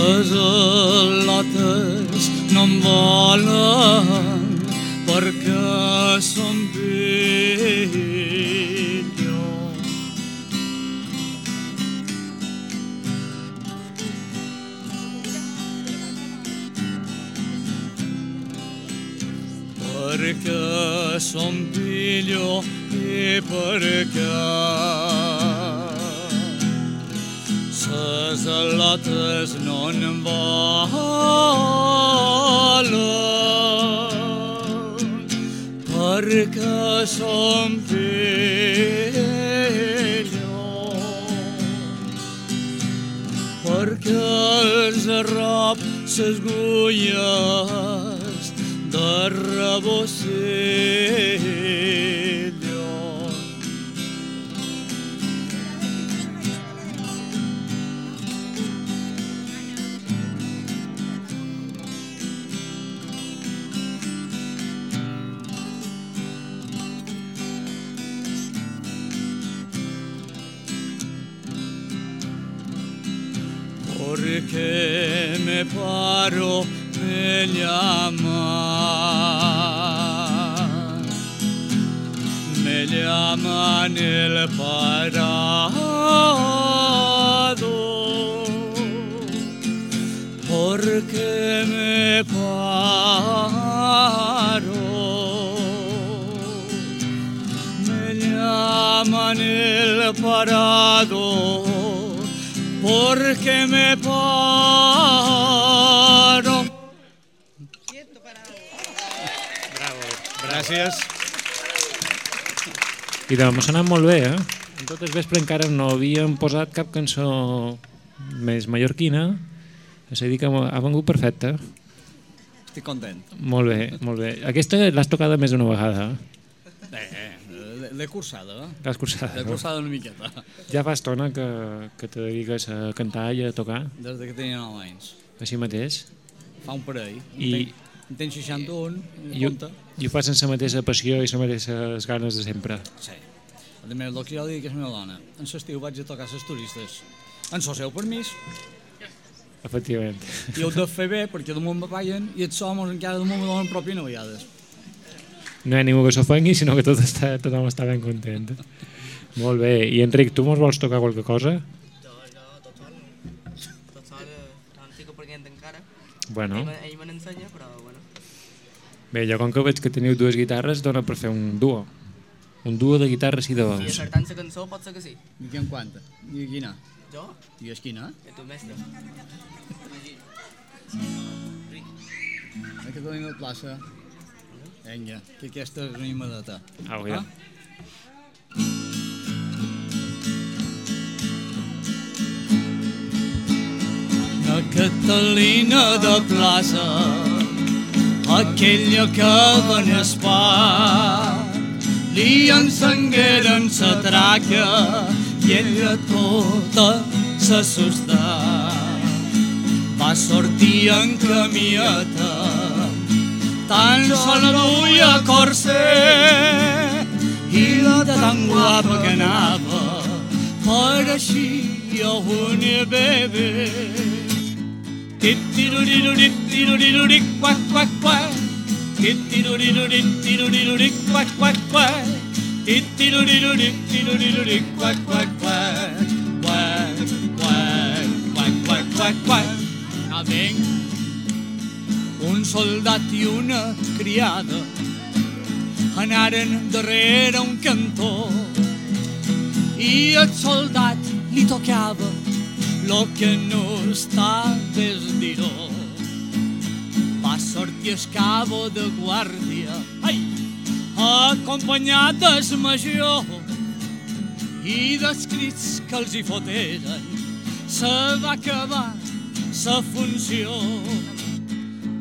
Păzălates no-mi valen perquè son millor. Perquè son millor i perquè les a no en valen Perquè som pinyons Perquè els rob ses gulles de rebocell paro, me llaman, me llaman el parado, porque me paro, me llaman el parado porque me paro. De m'ha anat molt bé, eh? En tot el vespre encara no havíem posat cap cançó més mallorquina, és a dir que ha vengut perfecte. Estic content. Molt bé, molt bé. Aquesta l'has tocada més d'una vegada. Eh, l'he cursada. L'has cursada. L'he cursada una miqueta. Ja fa estona que, que te dediques a cantar i a tocar, Des de que tenia 9 anys. així mateix. Fa un parell. I- En tenc 61, I, ho- compte. I ho fas sense la mateixa passió i les mateixes ganes de sempre. Sí. A més, el que jo li dic és la meva dona. En l'estiu vaig a tocar a les turistes. En el seu permís. Efectivament. I ho de fer bé perquè damunt me paguen i els homes encara damunt me donen propina a vegades. No hi ha ningú que s'ofengui, sinó que tot està, tothom està ben content. Molt bé. I Enric, tu mos vols tocar qualque cosa? Tot sol, eh, no estic aprenent encara. Bueno. Ell, me- ell me n'ensenya, però bueno. Bé, jo com que veig que teniu dues guitarres, dona per fer un duo. Un duo de guitarres i de Si veus. acertant la cançó pot ser que sí. I qui en quanta? I quina? Jo? I és quina? I tu mestre. Que tenim la plaça. Vinga, que aquesta és una immediata. Au, ja. La Catalina de plaça, aquella que ven espar, li encengueren sa traca i ella tota s'assustà. va sortir en camieta, tan sola duia corser i de tan guapa que anava pareixia una bebè. Tittirudirudirudirudic quack quack quack Tittirudirudirudirudic quack quack quack Tittirudirudirudirudic quack quack quack Quack quack quack quack quack quack Now vinc un soldat i una criada anaren darrere un cantó i el soldat li tocava lo que no estaves diró. Va sortir el cabo de guàrdia, ai, acompanyat del major i dels crits que els hi foteren. Se va acabar sa funció.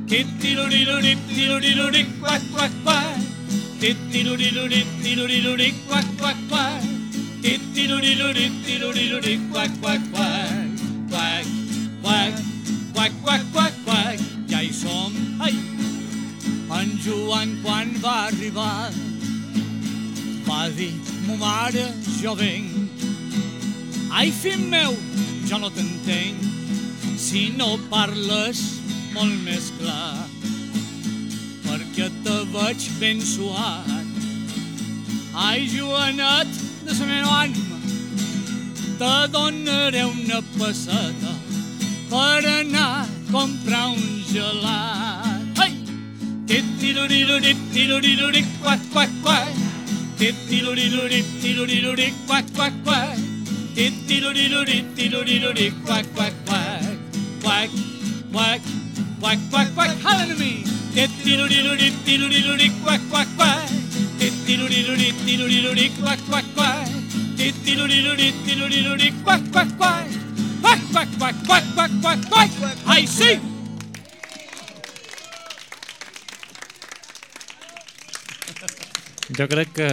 Tit-tirurirurit, tirurirurit, quac, quac, quac. Tit-tirurirurit, tirurirurit, quac, quac, quac. Tit-tirurirurit, tirurirurit, quac, quac. Quac, quac, quac, quac, quac, quac. Ja hi som, ai. En Joan quan va arribar va dir, mo mare, jo venc. Ai, fill meu, jo no t'entenc si no parles molt més clar perquè te veig ben suat. Ai, Joanet, de la meva ànima, te donaré una passeta per anar a comprar un gelat. Ai! Titiruriruric, tiruriruriruric, quac, quac, quac. Titiruriruric, tiruriruriruric, quac, quac, quac. Titiruriruric, tiruriruriruric, quac, quac, quac. Quack, quack, quack, quack, quack, hollering at me. Titiruriruric, tiruriruriruric, quack, quack, quack. Titiruriruric, tiruriruriruric, quack, quack, quack. Titiruriruric, tiruriruriruric, quack, quack, quack. Quack, quack, quack, quack, quack, quack, quack. Ai, sí! Jo crec que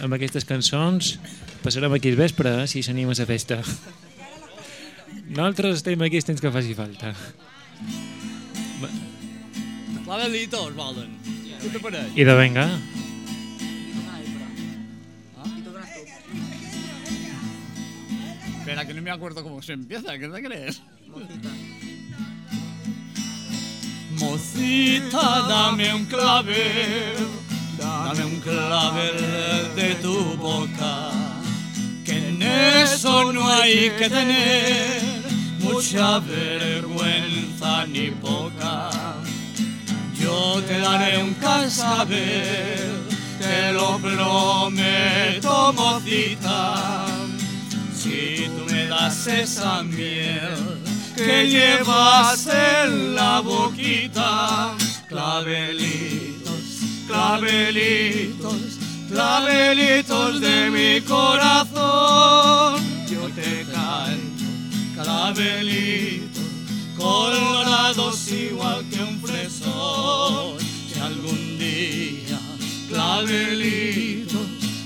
amb aquestes cançons passarem aquí el vespre, eh, si s'anima a la festa. Nosaltres estem aquí els temps que faci falta. Clavelitos volen. Què te pareix? I de venga. Espera, que no me acuerdo cómo se empieza, ¿qué te crees? Mocita, dame un clavel, dame un clavel de tu boca, que en eso no hay que tener mucha vergüenza ni poca. Yo te daré un cascabel, te lo prometo, mocita. Si tú me das esa miel que llevas en la boquita, clavelitos, clavelitos, clavelitos de mi corazón, yo te canto, clavelitos, colorados igual que un fresón, si algún día, clavelitos,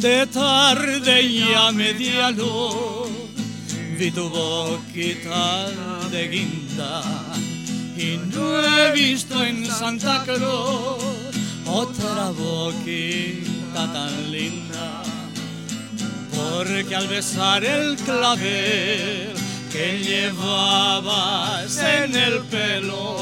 de tarde y a media luz vi tu boquita de guinda y no he visto en Santa Cruz otra boquita tan linda porque al besar el clavel que llevabas en el pelo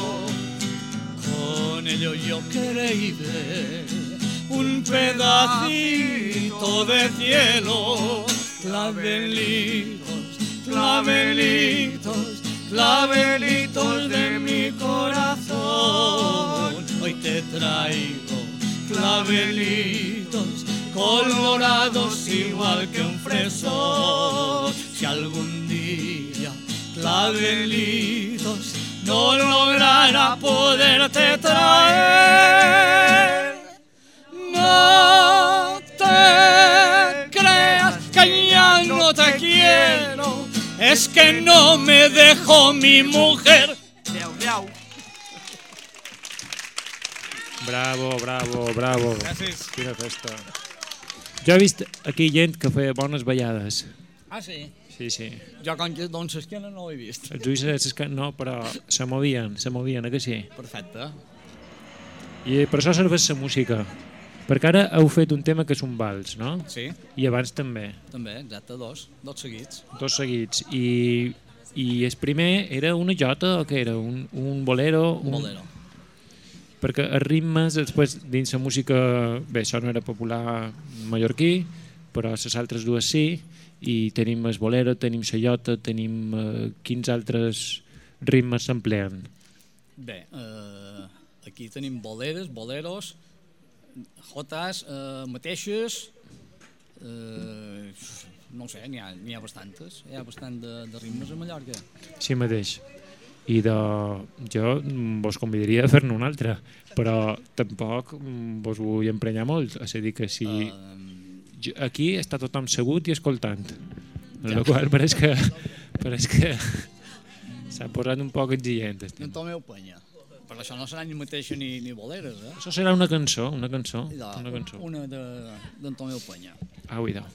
con ello yo creí ver un pedacito de cielo, clavelitos, clavelitos, clavelitos de mi corazón. Hoy te traigo clavelitos colorados igual que un fresón. Si algún día clavelitos no logrará poderte traer. Es que no me dejó mi mujer. Miau, miau. Bravo, bravo, bravo. Gràcies. Quina festa. Jo he vist aquí gent que feia bones ballades. Ah, sí? Sí, sí. Jo com que doncs l'esquena no ho he vist. Els ulls de l'esca- no, però se movien, se movien, eh que sí? Perfecte. I per això serveix la música. Perquè ara heu fet un tema que és un vals, no? Sí. I abans també, També, exacte, dos. Dos seguits. dos seguits. I, i el primer era una jota o què era? Un, un bolero? Un bolero. Perquè els ritmes, després, dins la música... Bé, això no era popular mallorquí, però les altres dues sí, i tenim el bolero, tenim la jota, tenim eh, quins altres ritmes s'empleen. Bé, eh, aquí tenim boleres, boleros, jotas eh, mateixes, eh, no ho sé, n'hi ha, ha bastantes, hi ha bastant de, de ritmes a Mallorca. Sí mateix. I de... jo vos convidaria a fer-ne una altra, però tampoc vos vull emprenyar molt. És a dir, que si... Jo, aquí està tothom segut i escoltant. Ja. la qual pareix que, pareix que s'ha posat un poc exigent. este. En Tomeu Penya. Per això no serà ni mateixa ni, ni boleres, eh? Això serà una cançó, una cançó, Idò, una cançó. Una de, d'en Tomeu Penya. Au, idò.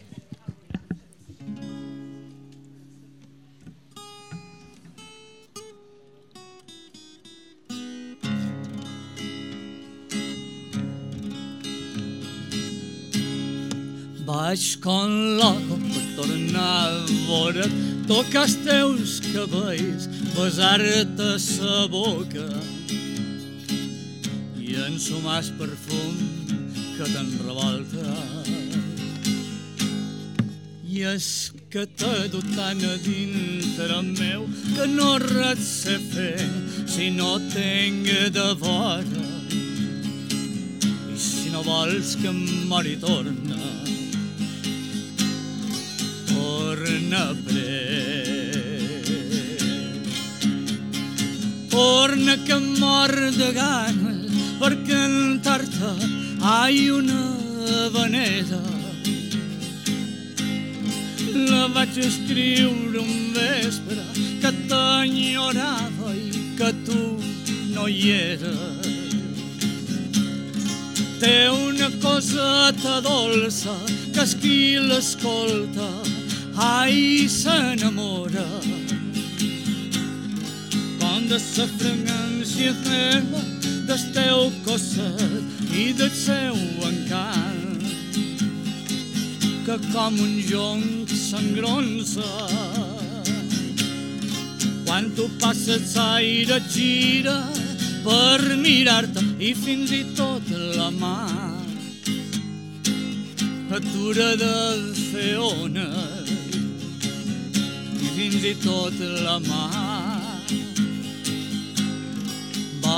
Vaig con loco per tornar a veure't, tocar els teus cabells, besar-te sa boca i ensumar el perfum que te'n revolta. I és que t'he dut tan a dintre meu que no res sé fer si no tinc de vora. I si no vols que em mori, torna torna pres. Torna que mor de ganes per cantar-te ai una vanera. La vaig escriure un vespre que t'enyorava i que tu no hi eres. Té una coseta dolça que és qui l'escolta ai s'enamora com de sa fragància meva del teu cosset i del seu encant que com un jonc s'engronsa quan tu passes aire gira per mirar-te i fins i tot la mà atura de fer ones i fins i tot la mà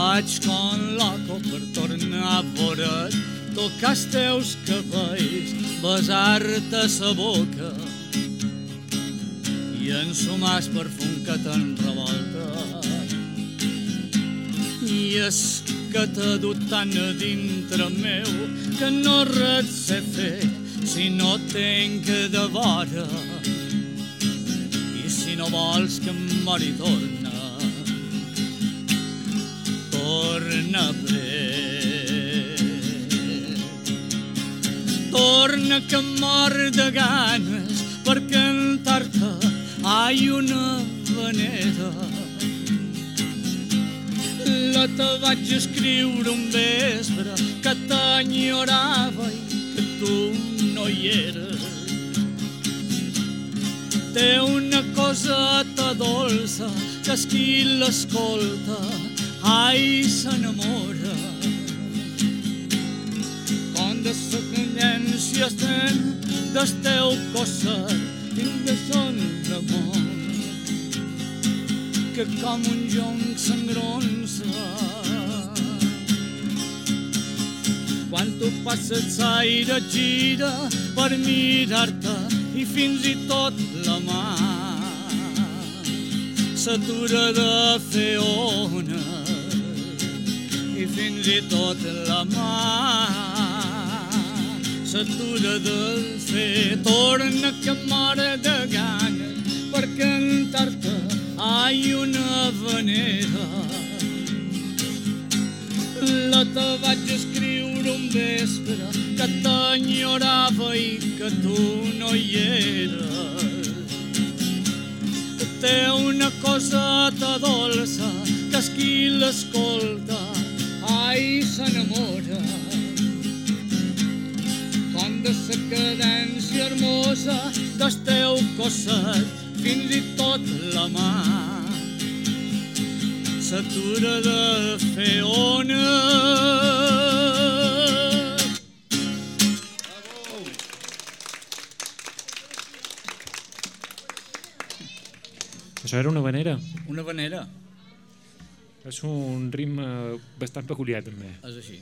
vaig con loco per tornar a veure't tocar els teus cabells besar-te sa boca. I ensumar el perfum que te'n revolta. I és que t'he dut tan a dintre meu que no res sé fer si no tinc de vora. I si no vols que em mori torna torna pres torna que mor de ganes per cantar-te ai una vanera la te vaig escriure un vespre que t'enyorava i que tu no hi eres. Té una coseta dolça que és qui l'escolta, ai, s'enamora. Com de sa candència estem del teu cosset i de son d'amor que com un jonc s'engronsa. Quan tu passes aire gira per mirar-te i fins i tot la mà s'atura de fer ona i tot la mà s'atura de fer torna que mora de gana per cantar-te ai una vanera la te vaig escriure un vespre que t'enyorava i que tu no hi eres té una coseta dolça que és qui l'escolta ai s'enamora. Com de sa cadència hermosa del teu cosset fins i tot la mà. S'atura de fer ona. Això era una vanera. una vanera És un ritme bastant peculiar, també. és així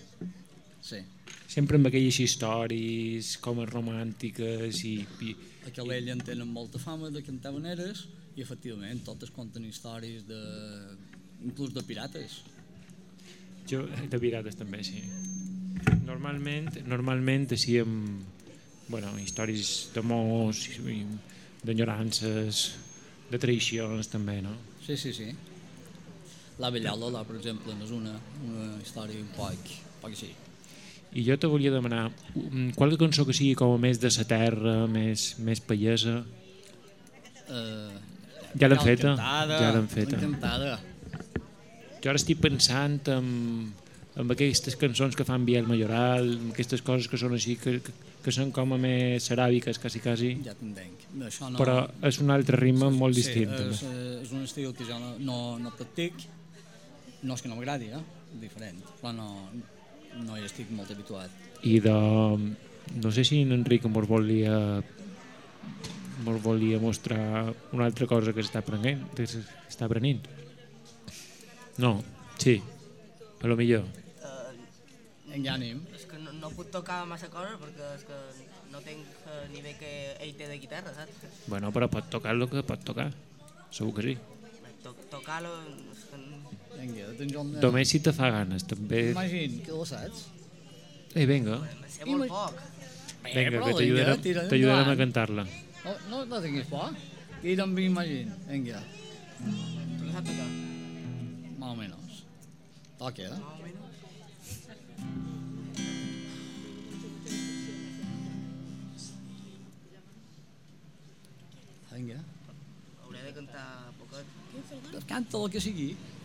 sí Sempre amb aquelles històries com a romàntiques i... i a Calella en tenen molta fama de cantar vaneres i efectivament totes conten històries de inclús de pirates jo, de pirates també, sí. Normalment, normalment així amb bueno, històries d'amors, d'enyorances, de traïcions també, no? sí, sí, sí la Bellola, per exemple, és una, una història un poc, un poc així I jo te volia demanar, um, qualque cançó que sigui com més de la terra, més, més pallesa, eh, Ja l'hem feta, ja l'hem feta. Encantada. jo ara estic pensant en, en aquestes cançons que fan Biel Majoral, en aquestes coses que són així, que, que, que són com a més ceràviques, quasi, quasi. Ja t'entenc. No... Però és un altre ritme molt sí, distint. És, també. és un estil que jo no, no, no practic, no és que no m'agradi, eh? diferent, però no, no hi estic molt habituat. I de... No sé si en Enric mos volia mos volia mostrar una altra cosa que està aprenent, que està aprenent. No, sí, a lo millor. En ànim. És que no, no puc tocar massa coses perquè és que no tinc el nivell que ell té de guitarra, saps? Bueno, però pot tocar el que pot tocar, segur que sí. To Tocar-lo... Vinga, tens un... Només si te fa ganes, també. Imagina que ho saps. Ei, vinga, Sé molt poc. vinga, que t'ajudarem a cantar-la. No, no, no tinguis por. Tira amb Imagine. Vinga, Tu no saps tocar? más o menos. Toca, eh? Más o menos. Vinga. Hauré de cantar poquet. Canta el que sigui.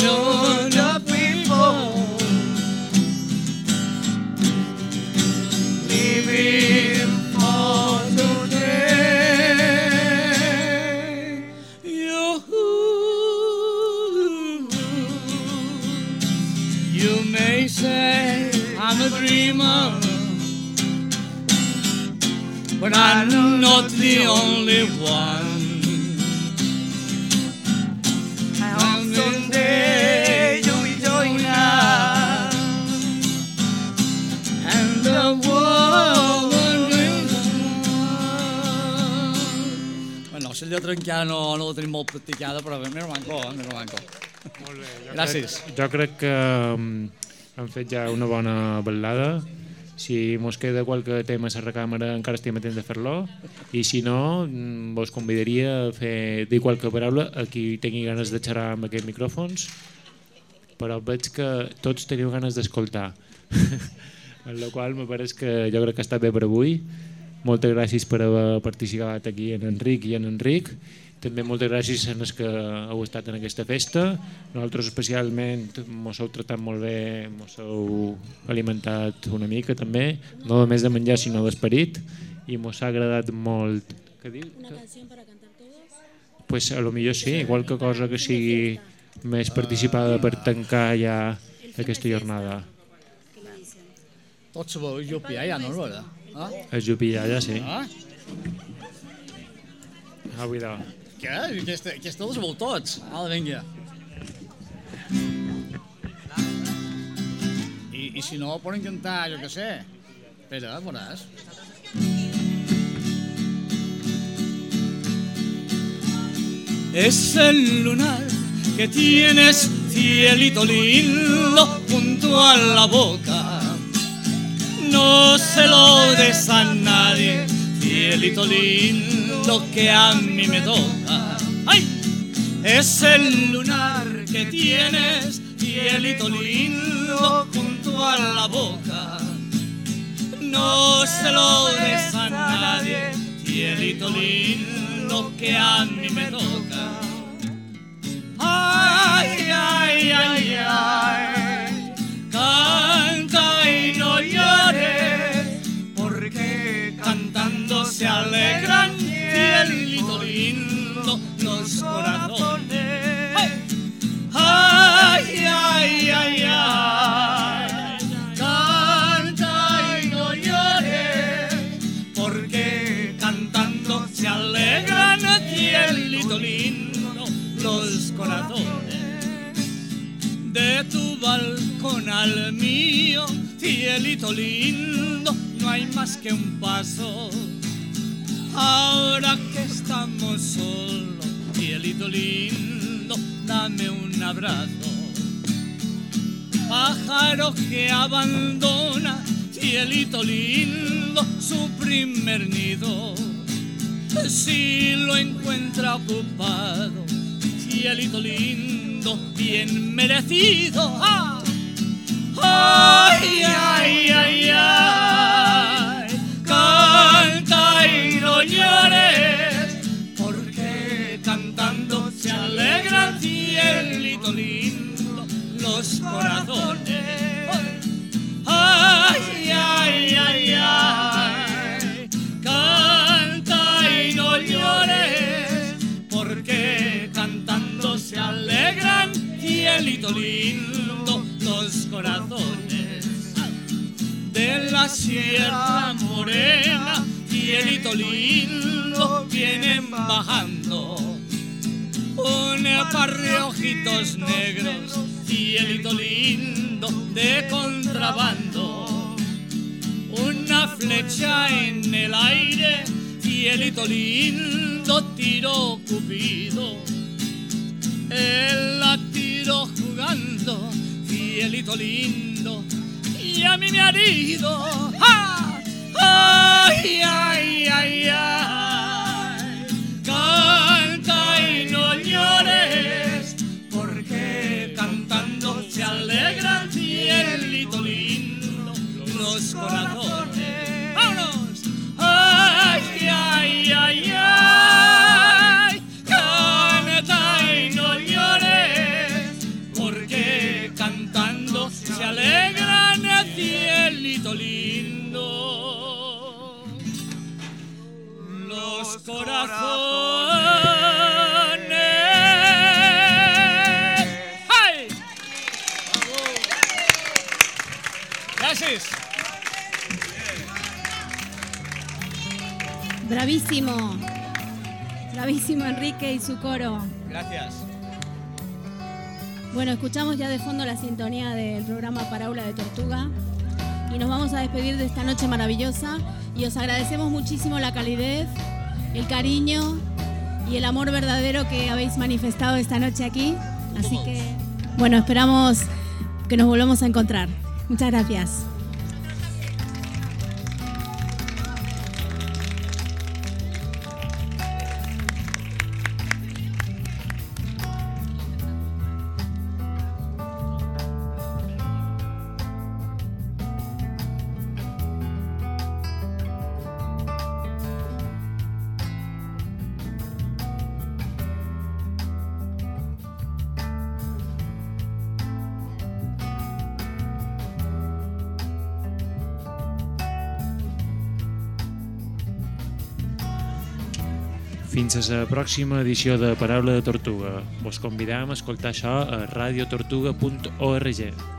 no encara no, no la tenim molt practicada, però bé, mira manco, eh? mira manco. Molt bé. Jo Gràcies. Crec, jo crec que um, hem fet ja una bona ballada. Si mos queda qualque tema a la recàmera encara estem a temps de fer-lo i si no, mm, vos convidaria a fer, dir qualque paraula a qui tingui ganes de xerrar amb aquests micròfons però veig que tots teniu ganes d'escoltar en la qual me pareix que jo crec que està bé per avui moltes gràcies per haver participat aquí en Enric i en Enric també moltes gràcies a els que heu estat en aquesta festa. Nosaltres especialment mos heu tratat molt bé, mos heu alimentat una mica també, no només de menjar sinó d'esperit i mos ha agradat molt. Què diu? Una canción para cantar todos. Pues a lo millor sí, qualque cosa que sigui més participada per tancar ja aquesta jornada. Tots sabeu jupiar ja, no, Lora? Ah? El Jupillà ja sí. Ah? Ah, cuidao. Què? Aquesta, aquesta sabeu tots. Ala, vinga. I, I si no, poden cantar, jo què sé. Espera, veuràs. Es el lunar que tienes, cielito lindo, junto a la boca. No se lo des a nadie, cielito lindo que a mí me toca. ¡Ay! Es el lunar que tienes, cielito lindo, junto a la boca. No se lo des a nadie, cielito lindo que a mí me toca. Ay, ay, ay, ay, canta cielito lindo los corazones. Ay, ay, ay, ay, canta y no llores, porque cantando se alegran cielito lindo los corazones. De tu balcón al mío, cielito lindo, no hay más que un paso. Ahora que estamos solos, cielito lindo, dame un abrazo. Pájaro que abandona, cielito lindo, su primer nido. Si lo encuentra ocupado, cielito lindo, bien merecido. ¡Ah! Ay, ay, ay, ay, cielito lindo los corazones. Ay, ay, ay, ay, canta y no llores, porque cantando se alegran cielito lindo los corazones de la sierra morena, cielito lindo, vienen bajando. Un par de ojitos negros, cielito lindo, de contrabando. Una flecha en el aire, cielito lindo, tiro cupido. Él la tiró jugando, cielito lindo, y a mí me ha herido. ¡Ah! ¡Ay, ay, ay, ay! Corazones. ¡Vámonos! ¡Ay, ay, ay, ay! Canta y no llores, porque cantando se alegran el cielito lindo. Los corazones. Bravísimo. Bravísimo Enrique y su coro. Gràcies. Bueno, escuchamos ya de fondo la sintonía del programa Parábola de Tortuga y nos vamos a despedir de esta noche maravillosa y os agradecemos muchísimo la calidez, el cariño y el amor verdadero que habéis manifestado esta noche aquí. Así que, bueno, esperamos que nos volvamos a encontrar. Muchas gracias. Fins a la pròxima edició de Paraula de Tortuga. Vos convidam a escoltar això a radiotortuga.org.